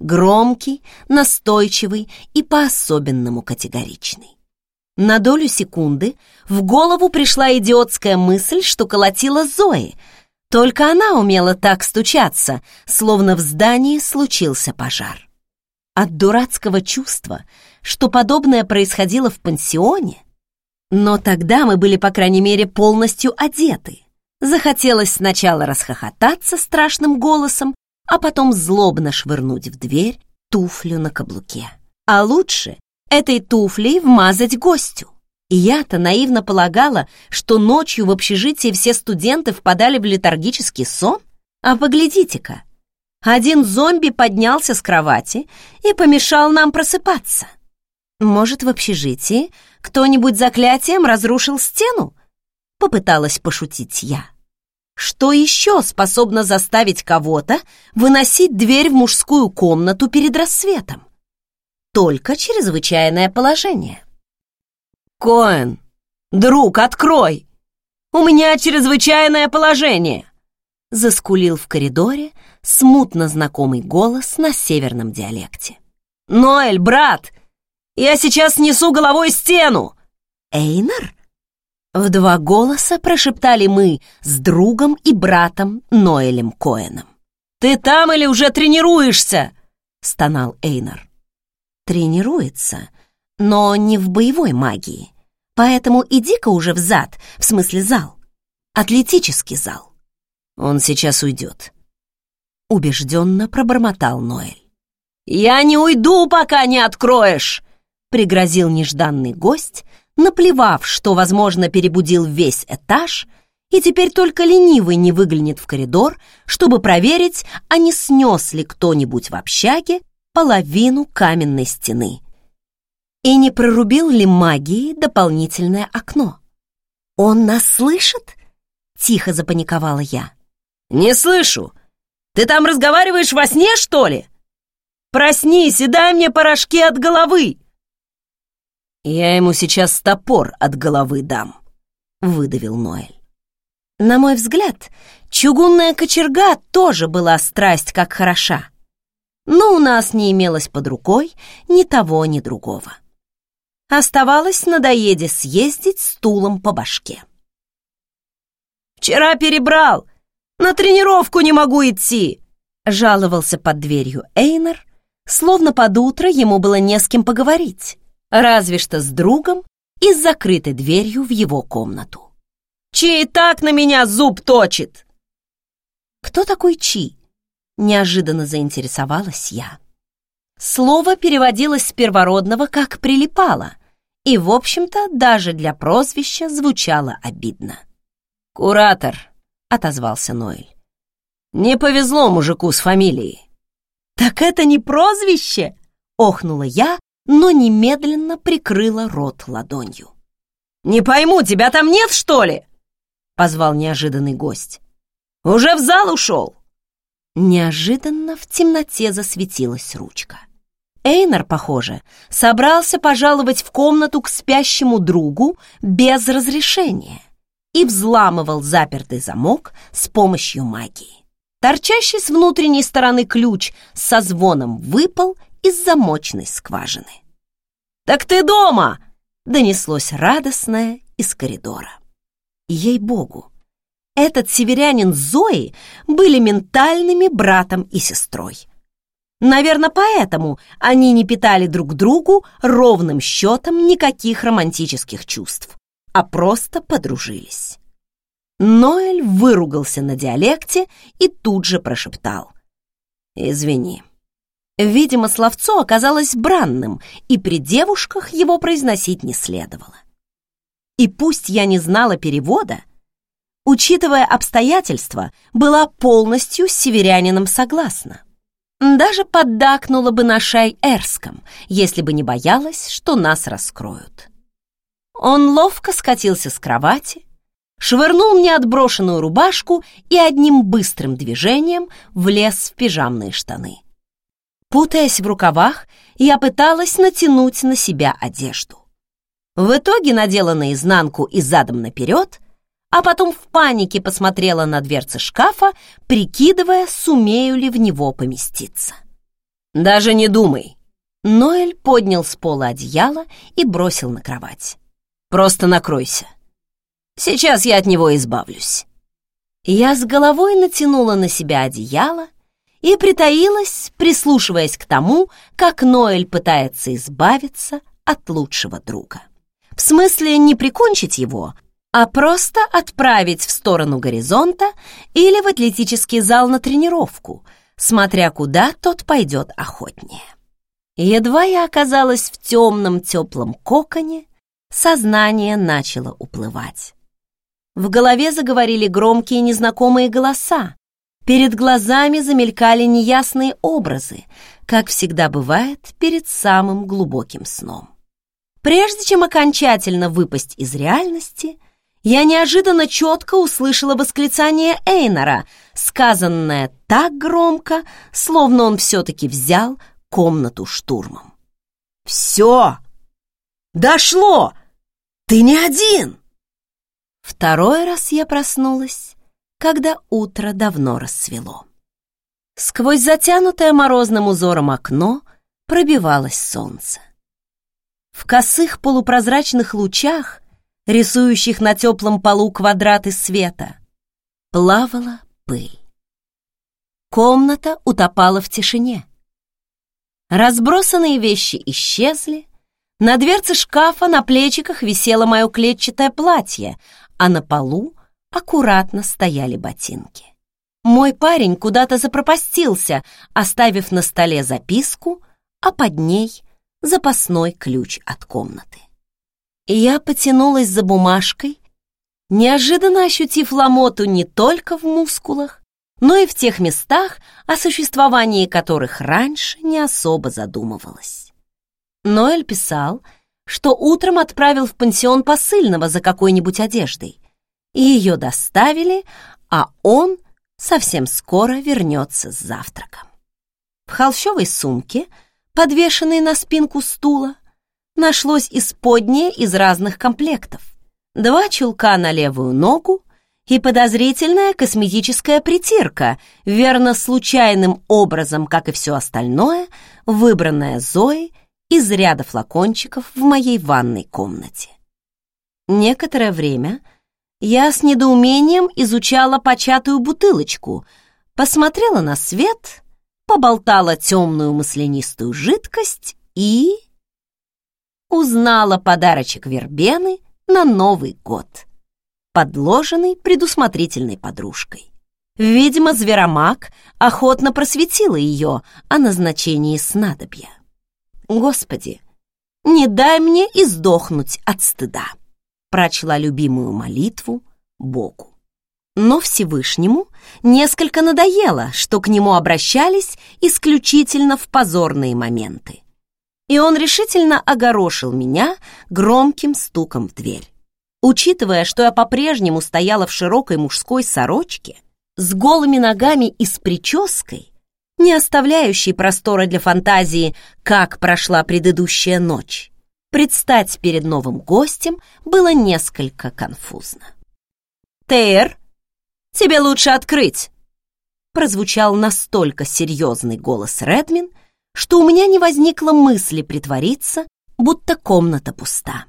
Громкий, настойчивый и по-особенному категоричный. На долю секунды в голову пришла идиотская мысль, что колотила Зои. Только она умела так стучаться, словно в здании случился пожар. От дурацкого чувства, что подобное происходило в пансионе, но тогда мы были, по крайней мере, полностью одеты. Захотелось сначала расхохотаться страшным голосом, а потом злобно швырнуть в дверь туфлю на каблуке. А лучше этой туфлей вмазать гостю. Я-то наивно полагала, что ночью в общежитии все студенты впадали в летаргический сон. А поглядите-ка, один зомби поднялся с кровати и помешал нам просыпаться. Может, в общежитии кто-нибудь заклятием разрушил стену? Попыталась пошутить я. Что еще способно заставить кого-то выносить дверь в мужскую комнату перед рассветом? Только чрезвычайное положение. «Коэн, друг, открой! У меня чрезвычайное положение!» Заскулил в коридоре смутно знакомый голос на северном диалекте. «Ноэль, брат, я сейчас несу головой стену!» «Эйнар?» В два голоса прошептали мы с другом и братом Ноэлем Коэном. «Ты там или уже тренируешься?» — стонал Эйнар тренируется, но не в боевой магии. Поэтому иди-ка уже в зад, в смысле зал. Атлетический зал. Он сейчас уйдет. Убежденно пробормотал Ноэль. «Я не уйду, пока не откроешь!» Пригрозил нежданный гость, наплевав, что, возможно, перебудил весь этаж, и теперь только ленивый не выглянет в коридор, чтобы проверить, а не снес ли кто-нибудь в общаге половину каменной стены. И не прорубил ли магией дополнительное окно? «Он нас слышит?» — тихо запаниковала я. «Не слышу! Ты там разговариваешь во сне, что ли? Проснись и дай мне порошки от головы!» «Я ему сейчас топор от головы дам», — выдавил Ноэль. На мой взгляд, чугунная кочерга тоже была страсть как хороша но у нас не имелось под рукой ни того, ни другого. Оставалось надоеде съездить стулом по башке. «Вчера перебрал! На тренировку не могу идти!» жаловался под дверью Эйнер, словно под утро ему было не с кем поговорить, разве что с другом и с закрытой дверью в его комнату. «Чи так на меня зуб точит!» Кто такой Чи? Неожиданно заинтересовалась я. Слово переводилось с первородного как «прилипало», и, в общем-то, даже для прозвища звучало обидно. «Куратор», — отозвался Ноэль. «Не повезло мужику с фамилией». «Так это не прозвище?» — охнула я, но немедленно прикрыла рот ладонью. «Не пойму, тебя там нет, что ли?» — позвал неожиданный гость. «Уже в зал ушел?» Неожиданно в темноте засветилась ручка. Эйнар, похоже, собрался пожаловать в комнату к спящему другу без разрешения и взламывал запертый замок с помощью магии. Торчащий с внутренней стороны ключ со звоном выпал из замочной скважины. «Так ты дома!» — донеслось радостное из коридора. Ей-богу, этот северянин Зои были ментальными братом и сестрой. Наверное, поэтому они не питали друг другу ровным счетом никаких романтических чувств, а просто подружились. Ноэль выругался на диалекте и тут же прошептал. «Извини». Видимо, словцо оказалось бранным, и при девушках его произносить не следовало. И пусть я не знала перевода, учитывая обстоятельства, была полностью с северянином согласна. Даже поддакнула бы на шай Эрском, если бы не боялась, что нас раскроют. Он ловко скатился с кровати, швырнул мне отброшенную рубашку и одним быстрым движением влез в пижамные штаны. Путаясь в рукавах, я пыталась натянуть на себя одежду. В итоге надела наизнанку и задом наперед, а потом в панике посмотрела на дверцы шкафа, прикидывая, сумею ли в него поместиться. «Даже не думай!» Ноэль поднял с пола одеяло и бросил на кровать. «Просто накройся. Сейчас я от него избавлюсь». Я с головой натянула на себя одеяло и притаилась, прислушиваясь к тому, как Ноэль пытается избавиться от лучшего друга. В смысле не прикончить его, а просто отправить в сторону горизонта или в атлетический зал на тренировку, смотря куда тот пойдет охотнее. Едва я оказалась в темном теплом коконе, сознание начало уплывать. В голове заговорили громкие незнакомые голоса, перед глазами замелькали неясные образы, как всегда бывает перед самым глубоким сном. Прежде чем окончательно выпасть из реальности, я неожиданно четко услышала восклицание Эйнора, сказанное так громко, словно он все-таки взял комнату штурмом. «Все! Дошло! Ты не один!» Второй раз я проснулась, когда утро давно рассвело. Сквозь затянутое морозным узором окно пробивалось солнце. В косых полупрозрачных лучах, рисующих на теплом полу квадраты света, плавала пыль. Комната утопала в тишине. Разбросанные вещи исчезли, на дверце шкафа на плечиках висело мое клетчатое платье, а на полу аккуратно стояли ботинки. Мой парень куда-то запропастился, оставив на столе записку, а под ней запасной ключ от комнаты. Я потянулась за бумажкой, неожиданно ощутив ломоту не только в мускулах, но и в тех местах, о существовании которых раньше не особо задумывалась. Ноэль писал, что утром отправил в пансион посыльного за какой-нибудь одеждой, и ее доставили, а он совсем скоро вернется с завтраком. В холщовой сумке — подвешенной на спинку стула, нашлось исподнее из разных комплектов. Два чулка на левую ногу и подозрительная косметическая притирка, верно случайным образом, как и все остальное, выбранная Зоей из ряда флакончиков в моей ванной комнате. Некоторое время я с недоумением изучала початую бутылочку, посмотрела на свет поболтала темную маслянистую жидкость и... Узнала подарочек вербены на Новый год, подложенный предусмотрительной подружкой. Видимо, зверомаг охотно просветила ее о назначении снадобья. Господи, не дай мне издохнуть от стыда, прочла любимую молитву Богу. Но Всевышнему несколько надоело, что к нему обращались исключительно в позорные моменты. И он решительно огорошил меня громким стуком в дверь. Учитывая, что я по-прежнему стояла в широкой мужской сорочке, с голыми ногами и с прической, не оставляющей простора для фантазии, как прошла предыдущая ночь, предстать перед новым гостем было несколько конфузно. «Тейр, тебе лучше открыть!» прозвучал настолько серьезный голос Редмин, что у меня не возникло мысли притвориться, будто комната пуста.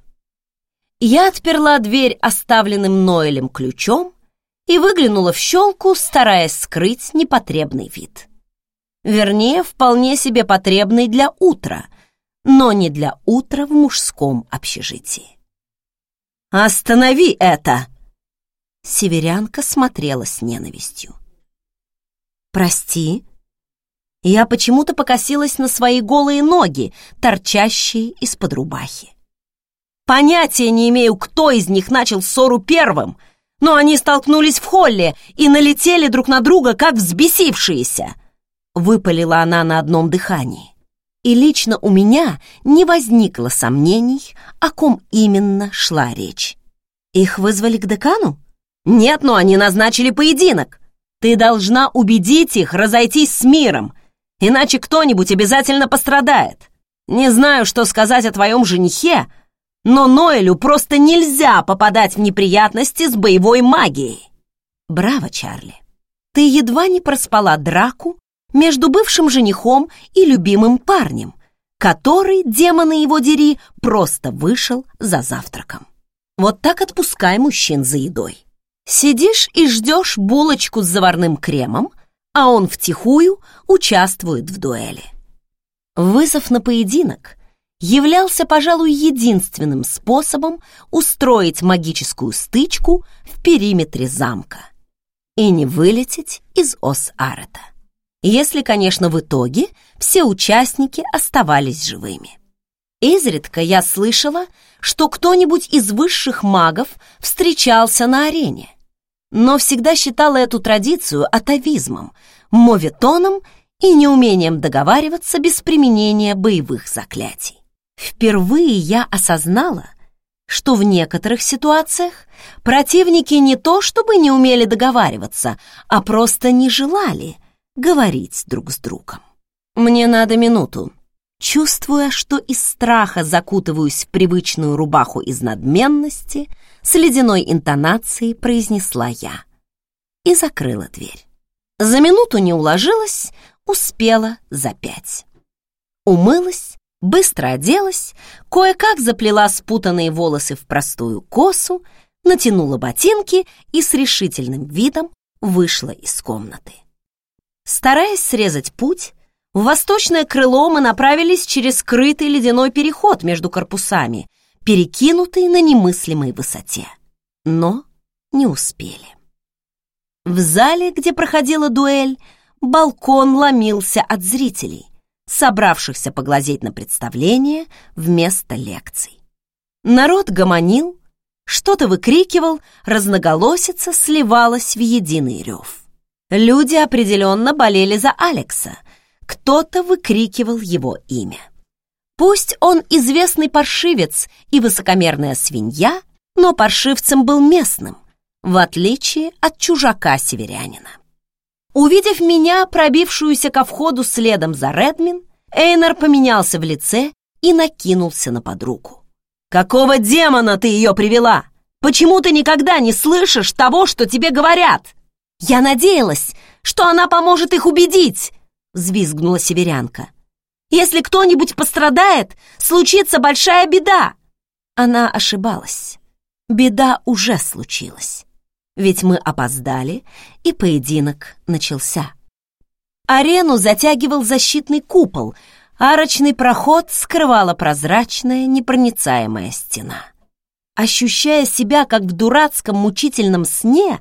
Я отперла дверь оставленным Ноэлем ключом и выглянула в щелку, стараясь скрыть непотребный вид. Вернее, вполне себе потребный для утра, но не для утра в мужском общежитии. «Останови это!» Северянка смотрела с ненавистью. «Прости?» Я почему-то покосилась на свои голые ноги, торчащие из-под рубахи. Понятия не имею, кто из них начал ссору первым, но они столкнулись в холле и налетели друг на друга, как взбесившиеся. Выпалила она на одном дыхании. И лично у меня не возникло сомнений, о ком именно шла речь. Их вызвали к декану? Нет, но они назначили поединок. Ты должна убедить их разойтись с миром, иначе кто-нибудь обязательно пострадает. Не знаю, что сказать о твоем женихе, но Ноэлю просто нельзя попадать в неприятности с боевой магией. Браво, Чарли. Ты едва не проспала драку между бывшим женихом и любимым парнем, который, демоны его дери, просто вышел за завтраком. Вот так отпускай мужчин за едой. Сидишь и ждешь булочку с заварным кремом, а он втихую участвует в дуэли. Вызов на поединок являлся, пожалуй, единственным способом устроить магическую стычку в периметре замка и не вылететь из Ос-Арета. Если, конечно, в итоге все участники оставались живыми. Изредка я слышала, что кто-нибудь из высших магов встречался на арене, но всегда считала эту традицию атовизмом, моветоном и неумением договариваться без применения боевых заклятий. Впервые я осознала, что в некоторых ситуациях противники не то чтобы не умели договариваться, а просто не желали говорить друг с другом. «Мне надо минуту», Чувствуя, что из страха закутываюсь в привычную рубаху из надменности, с ледяной интонацией произнесла я и закрыла дверь. За минуту не уложилась, успела за пять. Умылась, быстро оделась, кое-как заплела спутанные волосы в простую косу, натянула ботинки и с решительным видом вышла из комнаты. Стараясь срезать путь, в восточное крыло мы направились через скрытый ледяной переход между корпусами, перекинутый на немыслимой высоте. Но не успели. В зале, где проходила дуэль, балкон ломился от зрителей, собравшихся поглазеть на представление вместо лекций. Народ гомонил, что-то выкрикивал, разноголосица сливалась в единый рев. Люди определенно болели за Алекса — кто-то выкрикивал его имя. Пусть он известный паршивец и высокомерная свинья, но паршивцем был местным, в отличие от чужака-северянина. Увидев меня, пробившуюся ко входу следом за Редмин, Эйнер поменялся в лице и накинулся на подругу. «Какого демона ты ее привела? Почему ты никогда не слышишь того, что тебе говорят? Я надеялась, что она поможет их убедить, взвизгнула северянка. «Если кто-нибудь пострадает, случится большая беда!» Она ошибалась. Беда уже случилась. Ведь мы опоздали, и поединок начался. Арену затягивал защитный купол, арочный проход скрывала прозрачная, непроницаемая стена. Ощущая себя, как в дурацком мучительном сне,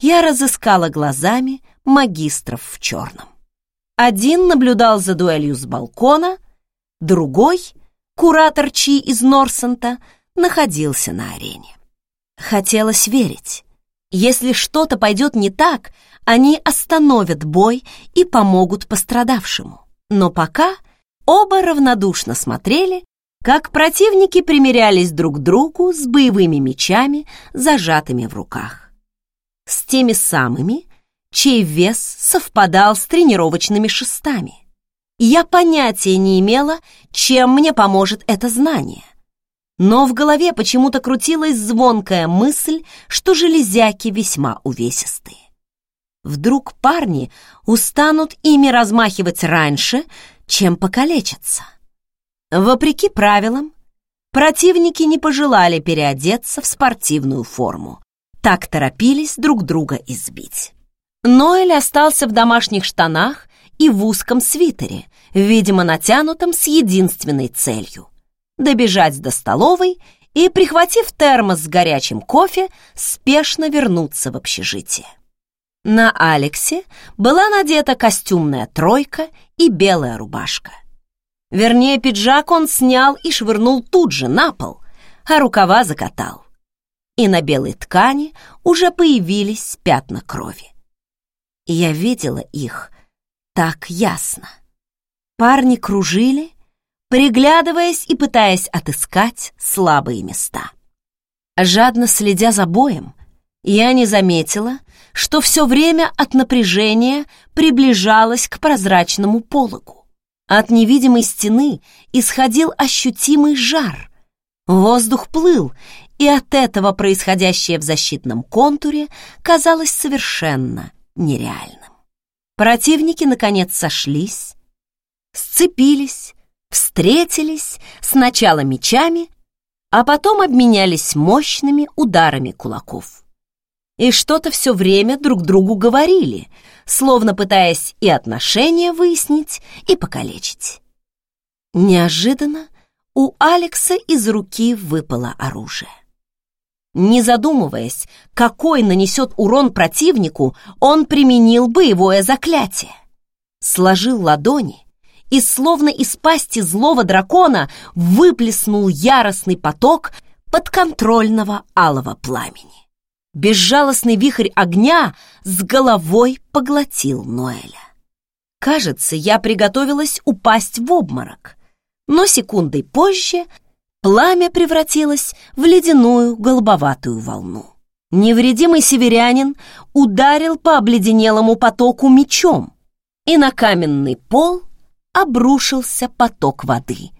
я разыскала глазами магистров в черном. Один наблюдал за дуэлью с балкона, другой, куратор Чи из Норсента, находился на арене. Хотелось верить. Если что-то пойдет не так, они остановят бой и помогут пострадавшему. Но пока оба равнодушно смотрели, как противники примерялись друг к другу с боевыми мечами, зажатыми в руках. С теми самыми, чей вес совпадал с тренировочными шестами. Я понятия не имела, чем мне поможет это знание. Но в голове почему-то крутилась звонкая мысль, что железяки весьма увесистые. вдруг парни устанут ими размахивать раньше, чем покалечатся. Вопреки правилам, противники не пожелали переодеться в спортивную форму. Так торопились друг друга избить. Ноэль остался в домашних штанах и в узком свитере, видимо, натянутом с единственной целью — добежать до столовой и, прихватив термос с горячим кофе, спешно вернуться в общежитие. На Алексе была надета костюмная тройка и белая рубашка. Вернее, пиджак он снял и швырнул тут же на пол, а рукава закатал. И на белой ткани уже появились пятна крови. Я видела их так ясно. Парни кружили, приглядываясь и пытаясь отыскать слабые места. Жадно следя за боем, я не заметила, что все время от напряжения приближалась к прозрачному пологу. От невидимой стены исходил ощутимый жар. Воздух плыл, и от этого происходящее в защитном контуре казалось совершенно нереальным. Противники, наконец, сошлись, сцепились, встретились сначала мечами, а потом обменялись мощными ударами кулаков. И что-то все время друг другу говорили, словно пытаясь и отношения выяснить, и покалечить. Неожиданно у Алекса из руки выпало оружие. Не задумываясь, какой нанесет урон противнику, он применил боевое заклятие. Сложил ладони и, словно из пасти злого дракона, выплеснул яростный поток подконтрольного алого пламени. Безжалостный вихрь огня с головой поглотил Ноэля. Кажется, я приготовилась упасть в обморок, но секундой позже — пламя превратилось в ледяную голубоватую волну. Невредимый северянин ударил по обледенелому потоку мечом, и на каменный пол обрушился поток воды,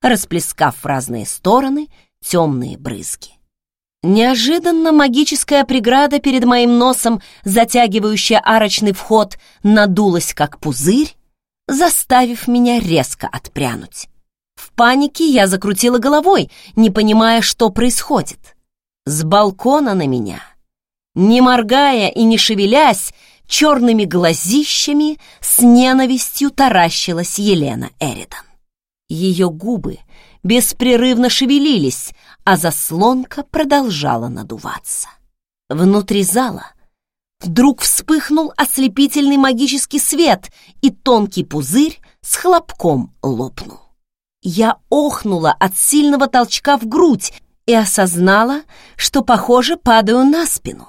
расплескав в разные стороны темные брызги. Неожиданно магическая преграда перед моим носом, затягивающая арочный вход, надулась как пузырь, заставив меня резко отпрянуть. В панике я закрутила головой, не понимая, что происходит. С балкона на меня, не моргая и не шевелясь, черными глазищами с ненавистью таращилась Елена Эридан. Ее губы беспрерывно шевелились, а заслонка продолжала надуваться. Внутри зала вдруг вспыхнул ослепительный магический свет, и тонкий пузырь с хлопком лопнул. Я охнула от сильного толчка в грудь и осознала, что, похоже, падаю на спину.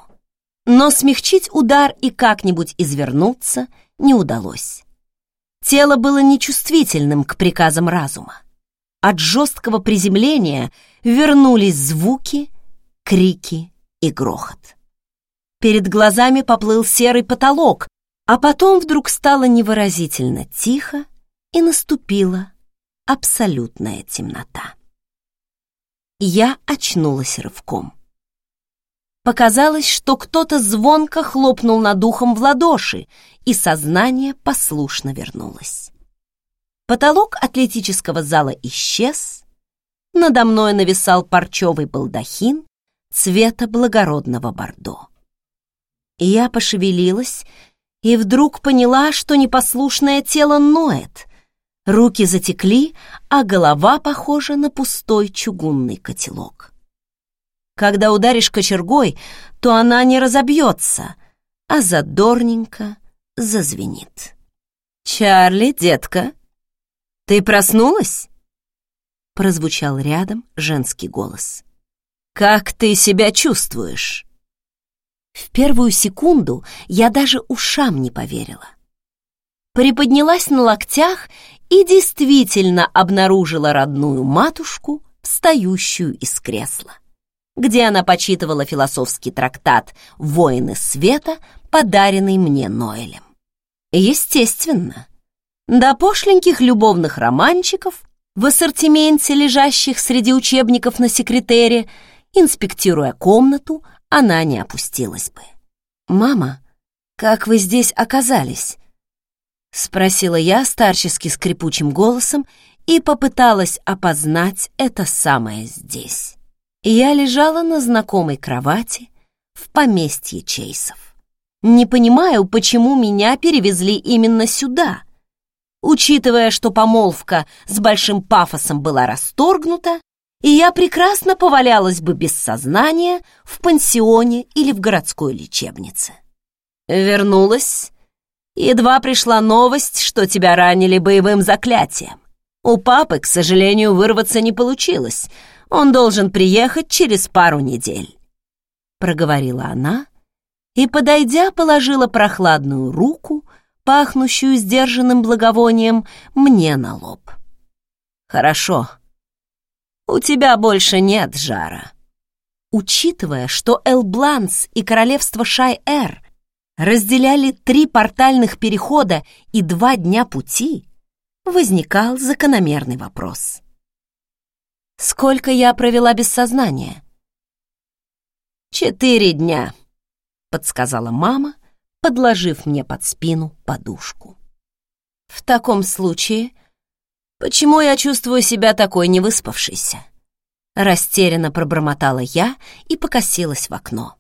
Но смягчить удар и как-нибудь извернуться не удалось. Тело было нечувствительным к приказам разума. От жесткого приземления вернулись звуки, крики и грохот. Перед глазами поплыл серый потолок, а потом вдруг стало невыразительно тихо и наступила абсолютная темнота. Я очнулась рывком. Показалось, что кто-то звонко хлопнул над ухом в ладоши, и сознание послушно вернулось. Потолок атлетического зала исчез, надо мной нависал парчевый балдахин цвета благородного бордо. Я пошевелилась и вдруг поняла, что непослушное тело ноет, Руки затекли, а голова похожа на пустой чугунный котелок. Когда ударишь кочергой, то она не разобьется, а задорненько зазвенит. «Чарли, детка, ты проснулась?» Прозвучал рядом женский голос. «Как ты себя чувствуешь?» В первую секунду я даже ушам не поверила. Приподнялась на локтях и действительно обнаружила родную матушку, встающую из кресла, где она почитывала философский трактат «Воины света», подаренный мне Ноэлем. Естественно, до пошленьких любовных романчиков в ассортименте, лежащих среди учебников на секретере, инспектируя комнату, она не опустилась бы. «Мама, «Как вы здесь оказались?» — спросила я старчески скрипучим голосом и попыталась опознать это самое здесь. Я лежала на знакомой кровати в поместье Чейсов. Не понимаю, почему меня перевезли именно сюда. Учитывая, что помолвка с большим пафосом была расторгнута, и я прекрасно повалялась бы без сознания в пансионе или в городской лечебнице. Вернулась. Едва пришла новость, что тебя ранили боевым заклятием. У папы, к сожалению, вырваться не получилось. Он должен приехать через пару недель. Проговорила она и, подойдя, положила прохладную руку, пахнущую сдержанным благовонием, мне на лоб. «Хорошо. У тебя больше нет жара». Учитывая, что Элбланс и королевство Шай-Эр разделяли три портальных перехода и два дня пути, возникал закономерный вопрос. «Сколько я провела без сознания?» «Четыре дня», — подсказала мама, подложив мне под спину подушку. «В таком случае, почему я чувствую себя такой невыспавшейся?» Растерянно пробормотала я и покосилась в окно.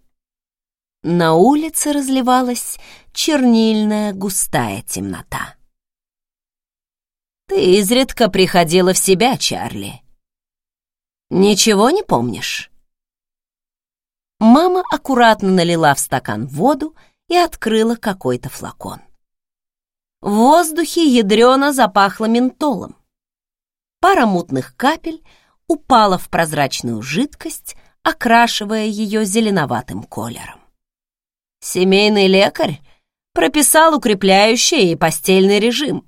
На улице разливалась чернильная густая темнота. «Ты изредка приходила в себя, Чарли. Ничего не помнишь?» Мама аккуратно налила в стакан воду и открыла какой-то флакон. В воздухе ядрено запахло ментолом. Пара мутных капель упала в прозрачную жидкость, окрашивая ее зеленоватым колером. Семейный лекарь прописал укрепляющий и постельный режим.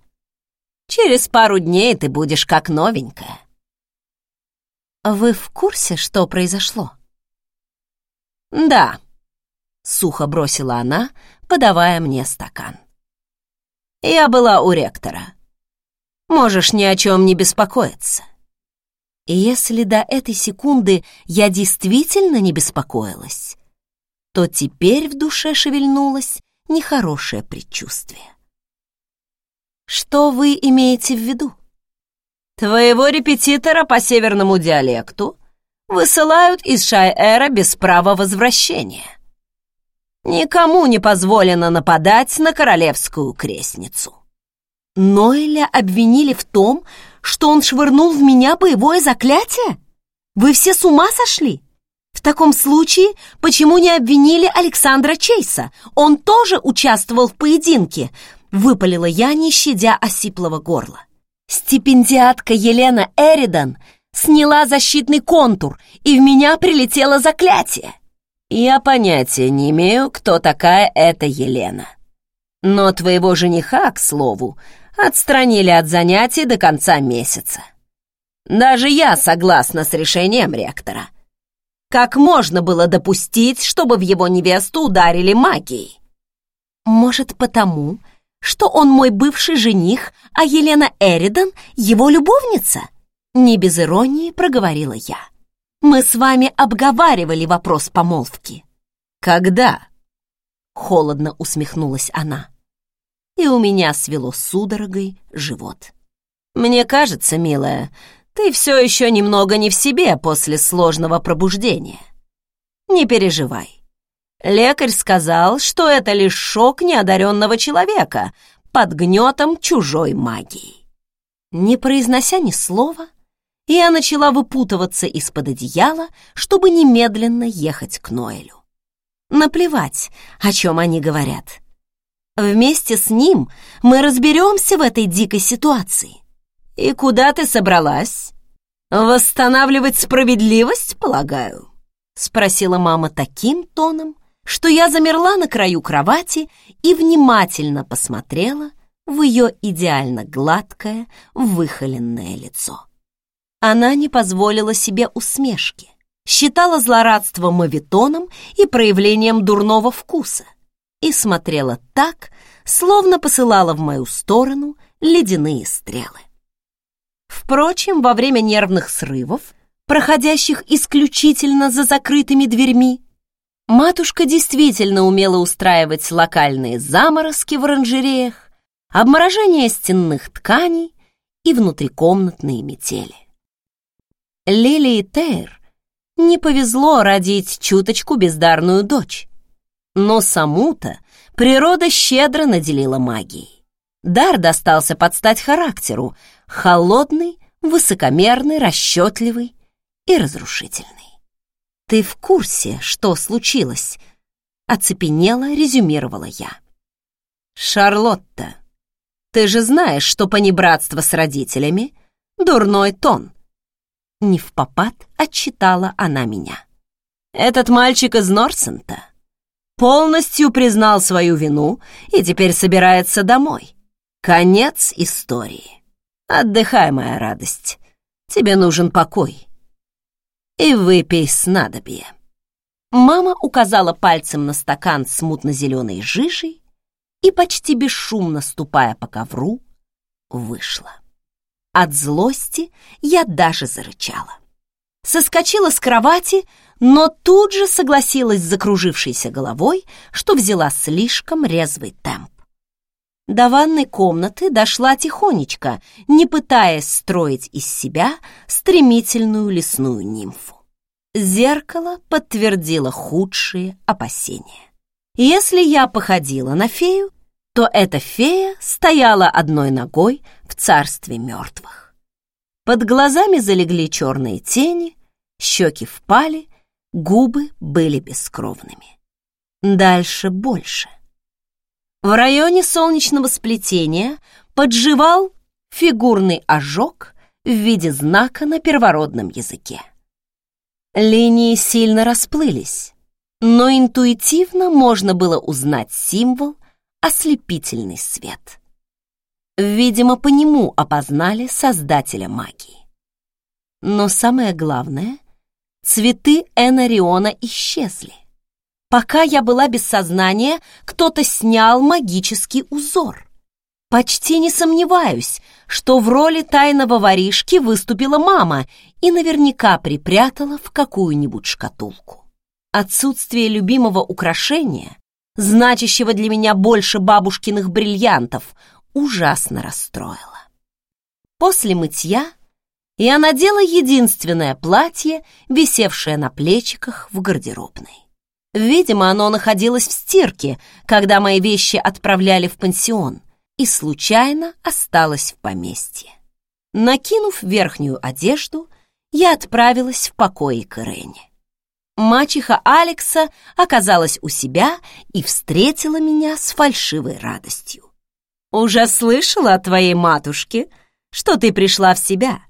Через пару дней ты будешь как новенькая. Вы в курсе, что произошло? Да, сухо бросила она, подавая мне стакан. Я была у ректора. Можешь ни о чем не беспокоиться. И если до этой секунды я действительно не беспокоилась, то теперь в душе шевельнулось нехорошее предчувствие. Что вы имеете в виду? Твоего репетитора по северному диалекту высылают из Шайэра без права возвращения. Никому не позволено нападать на королевскую крестницу. Нойля обвинили в том, что он швырнул в меня боевое заклятие? Вы все с ума сошли? В таком случае, почему не обвинили Александра Чейса? Он тоже участвовал в поединке, выпалила я, не щадя осиплого горла. Стипендиатка Елена Эридан сняла защитный контур, и в меня прилетело заклятие. Я понятия не имею, кто такая эта Елена. Но твоего жениха, к слову, отстранили от занятий до конца месяца. Даже я согласна с решением ректора. Как можно было допустить, чтобы в его невесту ударили магией? Может, потому, что он мой бывший жених, а Елена Эридан — его любовница? Не без иронии проговорила я. Мы с вами обговаривали вопрос помолвки. Когда? Холодно усмехнулась она. И у меня свело судорогой живот. Мне кажется, милая, ты все еще немного не в себе после сложного пробуждения. Не переживай. Лекарь сказал, что это лишь шок неодаренного человека под гнетом чужой магии. Не произнося ни слова, я начала выпутываться из-под одеяла, чтобы немедленно ехать к Ноэлю. Наплевать, о чем они говорят. Вместе с ним мы разберемся в этой дикой ситуации. И куда ты собралась? Восстанавливать справедливость, полагаю? Спросила мама таким тоном, что я замерла на краю кровати и внимательно посмотрела в ее идеально гладкое, выхоленное лицо. Она не позволила себе усмешки, считала злорадство мавитоном и проявлением дурного вкуса и смотрела так, словно посылала в мою сторону ледяные стрелы. Впрочем, во время нервных срывов, проходящих исключительно за закрытыми дверьми, Матушка действительно умела устраивать локальные заморозки в оранжереях, обморожение стенных тканей и внутрикомнатные метели. Лилии Тейр не повезло родить чуточку бездарную дочь, но саму-то природа щедро наделила магией. Дар достался под стать характеру, холодный, высокомерный, расчетливый и разрушительный. «Ты в курсе, что случилось?» — оцепенело резюмировала я. «Шарлотта, ты же знаешь, что понебратство с родителями — дурной тон». Не в попад отчитала она меня. «Этот мальчик из Норсента полностью признал свою вину и теперь собирается домой. Конец истории. Отдыхай, моя радость. Тебе нужен покой. И выпей снадобье. Мама указала пальцем на стакан с мутно-зеленой жижей и, почти бесшумно ступая по ковру, вышла. От злости я даже зарычала. Соскочила с кровати, но тут же согласилась с закружившейся головой, что взяла слишком резвый темп. До ванной комнаты дошла тихонечко, не пытаясь строить из себя стремительную лесную нимфу. Зеркало подтвердило худшие опасения. Если я походила на фею, то эта фея стояла одной ногой в царстве мертвых. Под глазами залегли черные тени, щеки впали, губы были бескровными. Дальше больше. В районе солнечного сплетения подживал фигурный ожог в виде знака на первородном языке. Линии сильно расплылись, но интуитивно можно было узнать символ ослепительный свет. Видимо, по нему опознали создателя магии. Но самое главное, цветы Энариона исчезли. Пока я была без сознания, кто-то снял магический узор. Почти не сомневаюсь, что в роли тайного воришки выступила мама и наверняка припрятала в какую-нибудь шкатулку. Отсутствие любимого украшения значащего для меня больше бабушкиных бриллиантов, ужасно расстроила. После мытья я надела единственное платье, висевшее на плечиках в гардеробной. Видимо, оно находилось в стирке, когда мои вещи отправляли в пансион, и случайно осталось в поместье. Накинув верхнюю одежду, я отправилась в покои к Ирене мачеха Алекса оказалась у себя и встретила меня с фальшивой радостью. «Уже слышала от твоей матушки, что ты пришла в себя.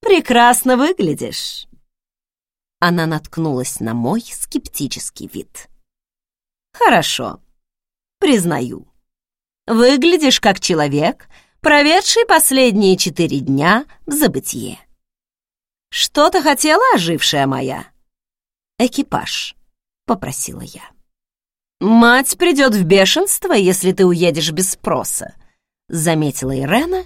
Прекрасно выглядишь». Она наткнулась на мой скептический вид. «Хорошо, признаю. Выглядишь как человек, проведший последние четыре дня в забытье. Что-то хотела, ожившая моя?» экипаж», — попросила я. «Мать придет в бешенство, если ты уедешь без спроса», — заметила Ирена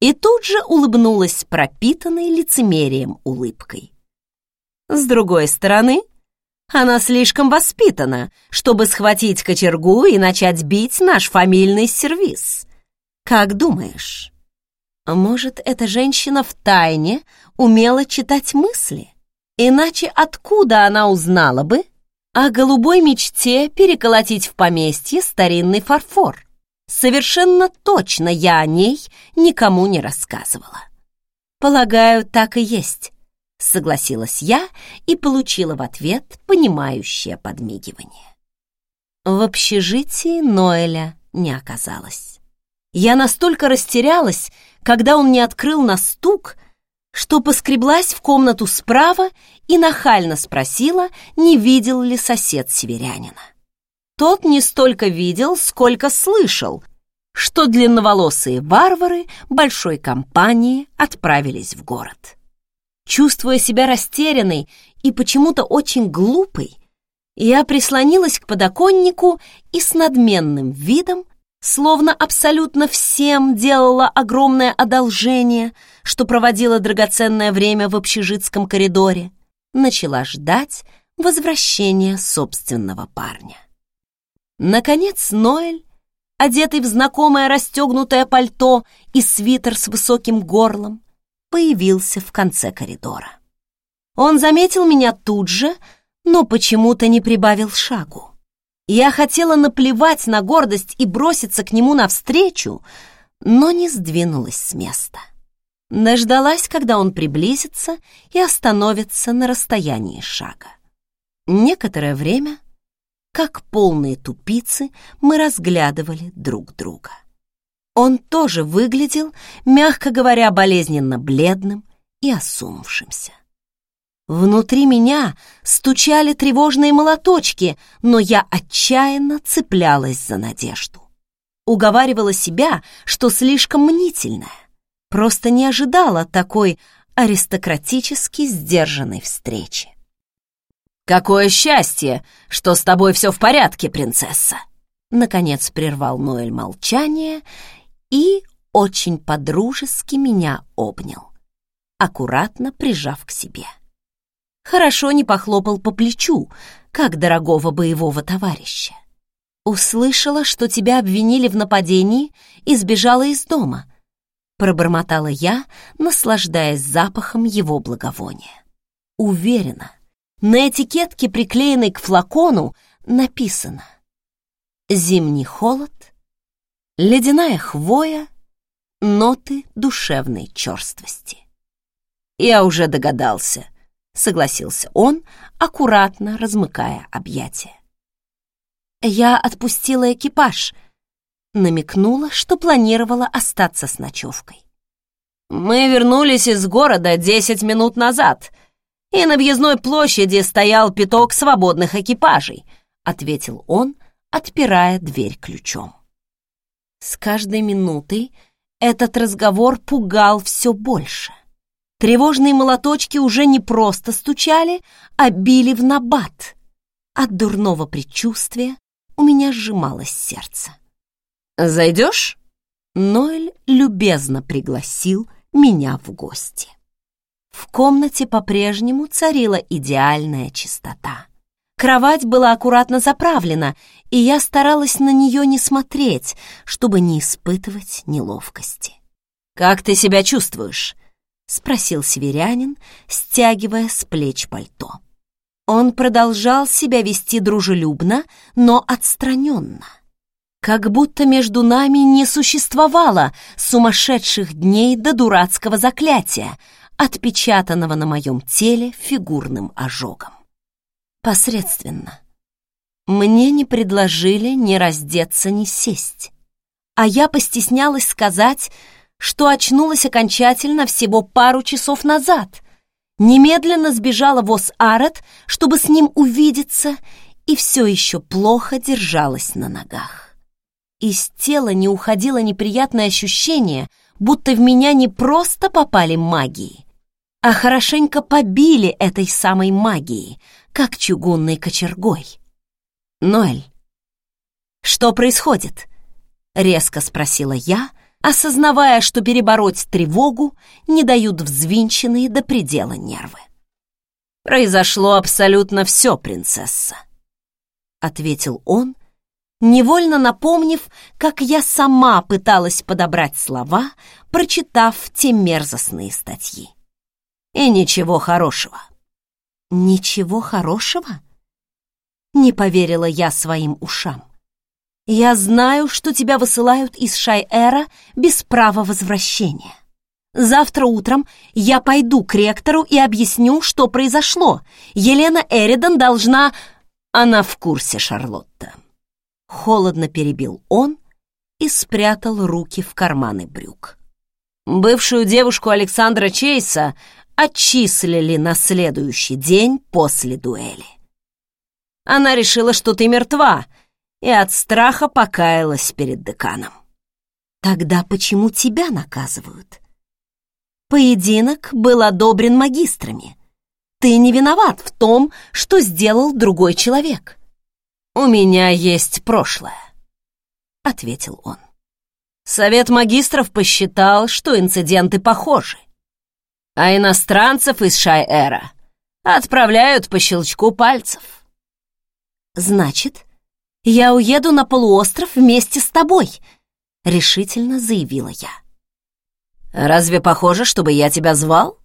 и тут же улыбнулась пропитанной лицемерием улыбкой. «С другой стороны, она слишком воспитана, чтобы схватить кочергу и начать бить наш фамильный сервиз. Как думаешь, может, эта женщина в тайне умела читать мысли?» Иначе откуда она узнала бы о голубой мечте переколотить в поместье старинный фарфор? Совершенно точно я о ней никому не рассказывала. Полагаю, так и есть, согласилась я и получила в ответ понимающее подмигивание. В общежитии Ноэля не оказалось. Я настолько растерялась, когда он не открыл на стук, что поскреблась в комнату справа и нахально спросила, не видел ли сосед северянина. Тот не столько видел, сколько слышал, что длинноволосые варвары большой компании отправились в город. Чувствуя себя растерянной и почему-то очень глупой, я прислонилась к подоконнику и с надменным видом словно абсолютно всем делала огромное одолжение, что проводила драгоценное время в общежитском коридоре, начала ждать возвращения собственного парня. Наконец Ноэль, одетый в знакомое расстегнутое пальто и свитер с высоким горлом, появился в конце коридора. Он заметил меня тут же, но почему-то не прибавил шагу. Я хотела наплевать на гордость и броситься к нему навстречу, но не сдвинулась с места. Дождалась, когда он приблизится и остановится на расстоянии шага. Некоторое время, как полные тупицы, мы разглядывали друг друга. Он тоже выглядел, мягко говоря, болезненно бледным и осунувшимся. Внутри меня стучали тревожные молоточки, но я отчаянно цеплялась за надежду. Уговаривала себя, что слишком мнительная, просто не ожидала такой аристократически сдержанной встречи. «Какое счастье, что с тобой все в порядке, принцесса!» Наконец прервал Ноэль молчание и очень подружески меня обнял, аккуратно прижав к себе. Хорошо не похлопал по плечу, как дорогого боевого товарища. Услышала, что тебя обвинили в нападении и сбежала из дома. Пробормотала я, наслаждаясь запахом его благовония. Уверена, на этикетке, приклеенной к флакону, написано «Зимний холод ледяная хвоя, ноты душевной черствости. «Я уже догадался», — согласился он, аккуратно размыкая объятия. «Я отпустила экипаж», — намекнула, что планировала остаться с ночевкой. «Мы вернулись из города десять минут назад, и на въездной площади стоял пяток свободных экипажей», — ответил он, отпирая дверь ключом. С каждой минутой этот разговор пугал все больше. Тревожные молоточки уже не просто стучали, а били в набат. От дурного предчувствия у меня сжималось сердце. «Зайдешь?» Ноэль любезно пригласил меня в гости. В комнате по-прежнему царила идеальная чистота. Кровать была аккуратно заправлена, и я старалась на нее не смотреть, чтобы не испытывать неловкости. «Как ты себя чувствуешь?» — спросил северянин, стягивая с плеч пальто. Он продолжал себя вести дружелюбно, но отстраненно. Как будто между нами не существовало сумасшедших дней до дурацкого заклятия, отпечатанного на моем теле фигурным ожогом посредственно. Мне не предложили ни раздеться, ни сесть. А я постеснялась сказать, что очнулась окончательно всего пару часов назад. Немедленно сбежала в Ос-Арет, чтобы с ним увидеться, и все еще плохо держалась на ногах. Из тела не уходило неприятное ощущение, будто в меня не просто попали магии, а хорошенько побили этой самой магией, как чугунной кочергой. «Ноэль, что происходит?» — резко спросила я, осознавая, что перебороть тревогу не дают взвинченные до предела нервы. «Произошло абсолютно все, принцесса», — ответил он, невольно напомнив, как я сама пыталась подобрать слова, прочитав те мерзостные статьи. «И ничего хорошего. Ничего хорошего? Не поверила я своим ушам. Я знаю, что тебя высылают из Шайэра без права возвращения. Завтра утром я пойду к ректору и объясню, что произошло. Елена Эридан должна... Она в курсе, Шарлотта. Холодно перебил он и спрятал руки в карманы брюк. Бывшую девушку Александра Чейса отчислили на следующий день после дуэли. Она решила, что ты мертва, и от страха покаялась перед деканом. Тогда почему тебя наказывают? Поединок был одобрен магистрами. Ты не виноват в том, что сделал другой человек. У меня есть прошлое, ответил он. Совет магистров посчитал, что инциденты похожи а иностранцев из Шайэра отправляют по щелчку пальцев. Значит, я уеду на полуостров вместе с тобой, решительно заявила я. Разве похоже, чтобы я тебя звал?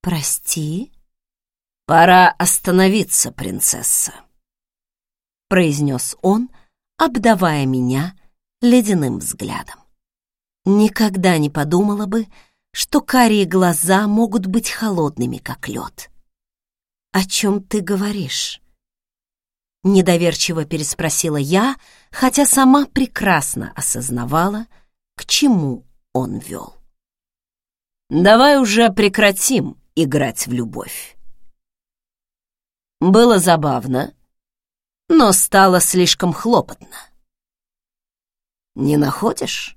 Прости. Пора остановиться, принцесса, произнес он, обдавая меня ледяным взглядом. Никогда не подумала бы, что карие глаза могут быть холодными, как лед. «О чем ты говоришь?» Недоверчиво переспросила я, хотя сама прекрасно осознавала, к чему он вел. «Давай уже прекратим играть в любовь». Было забавно, но стало слишком хлопотно. Не находишь?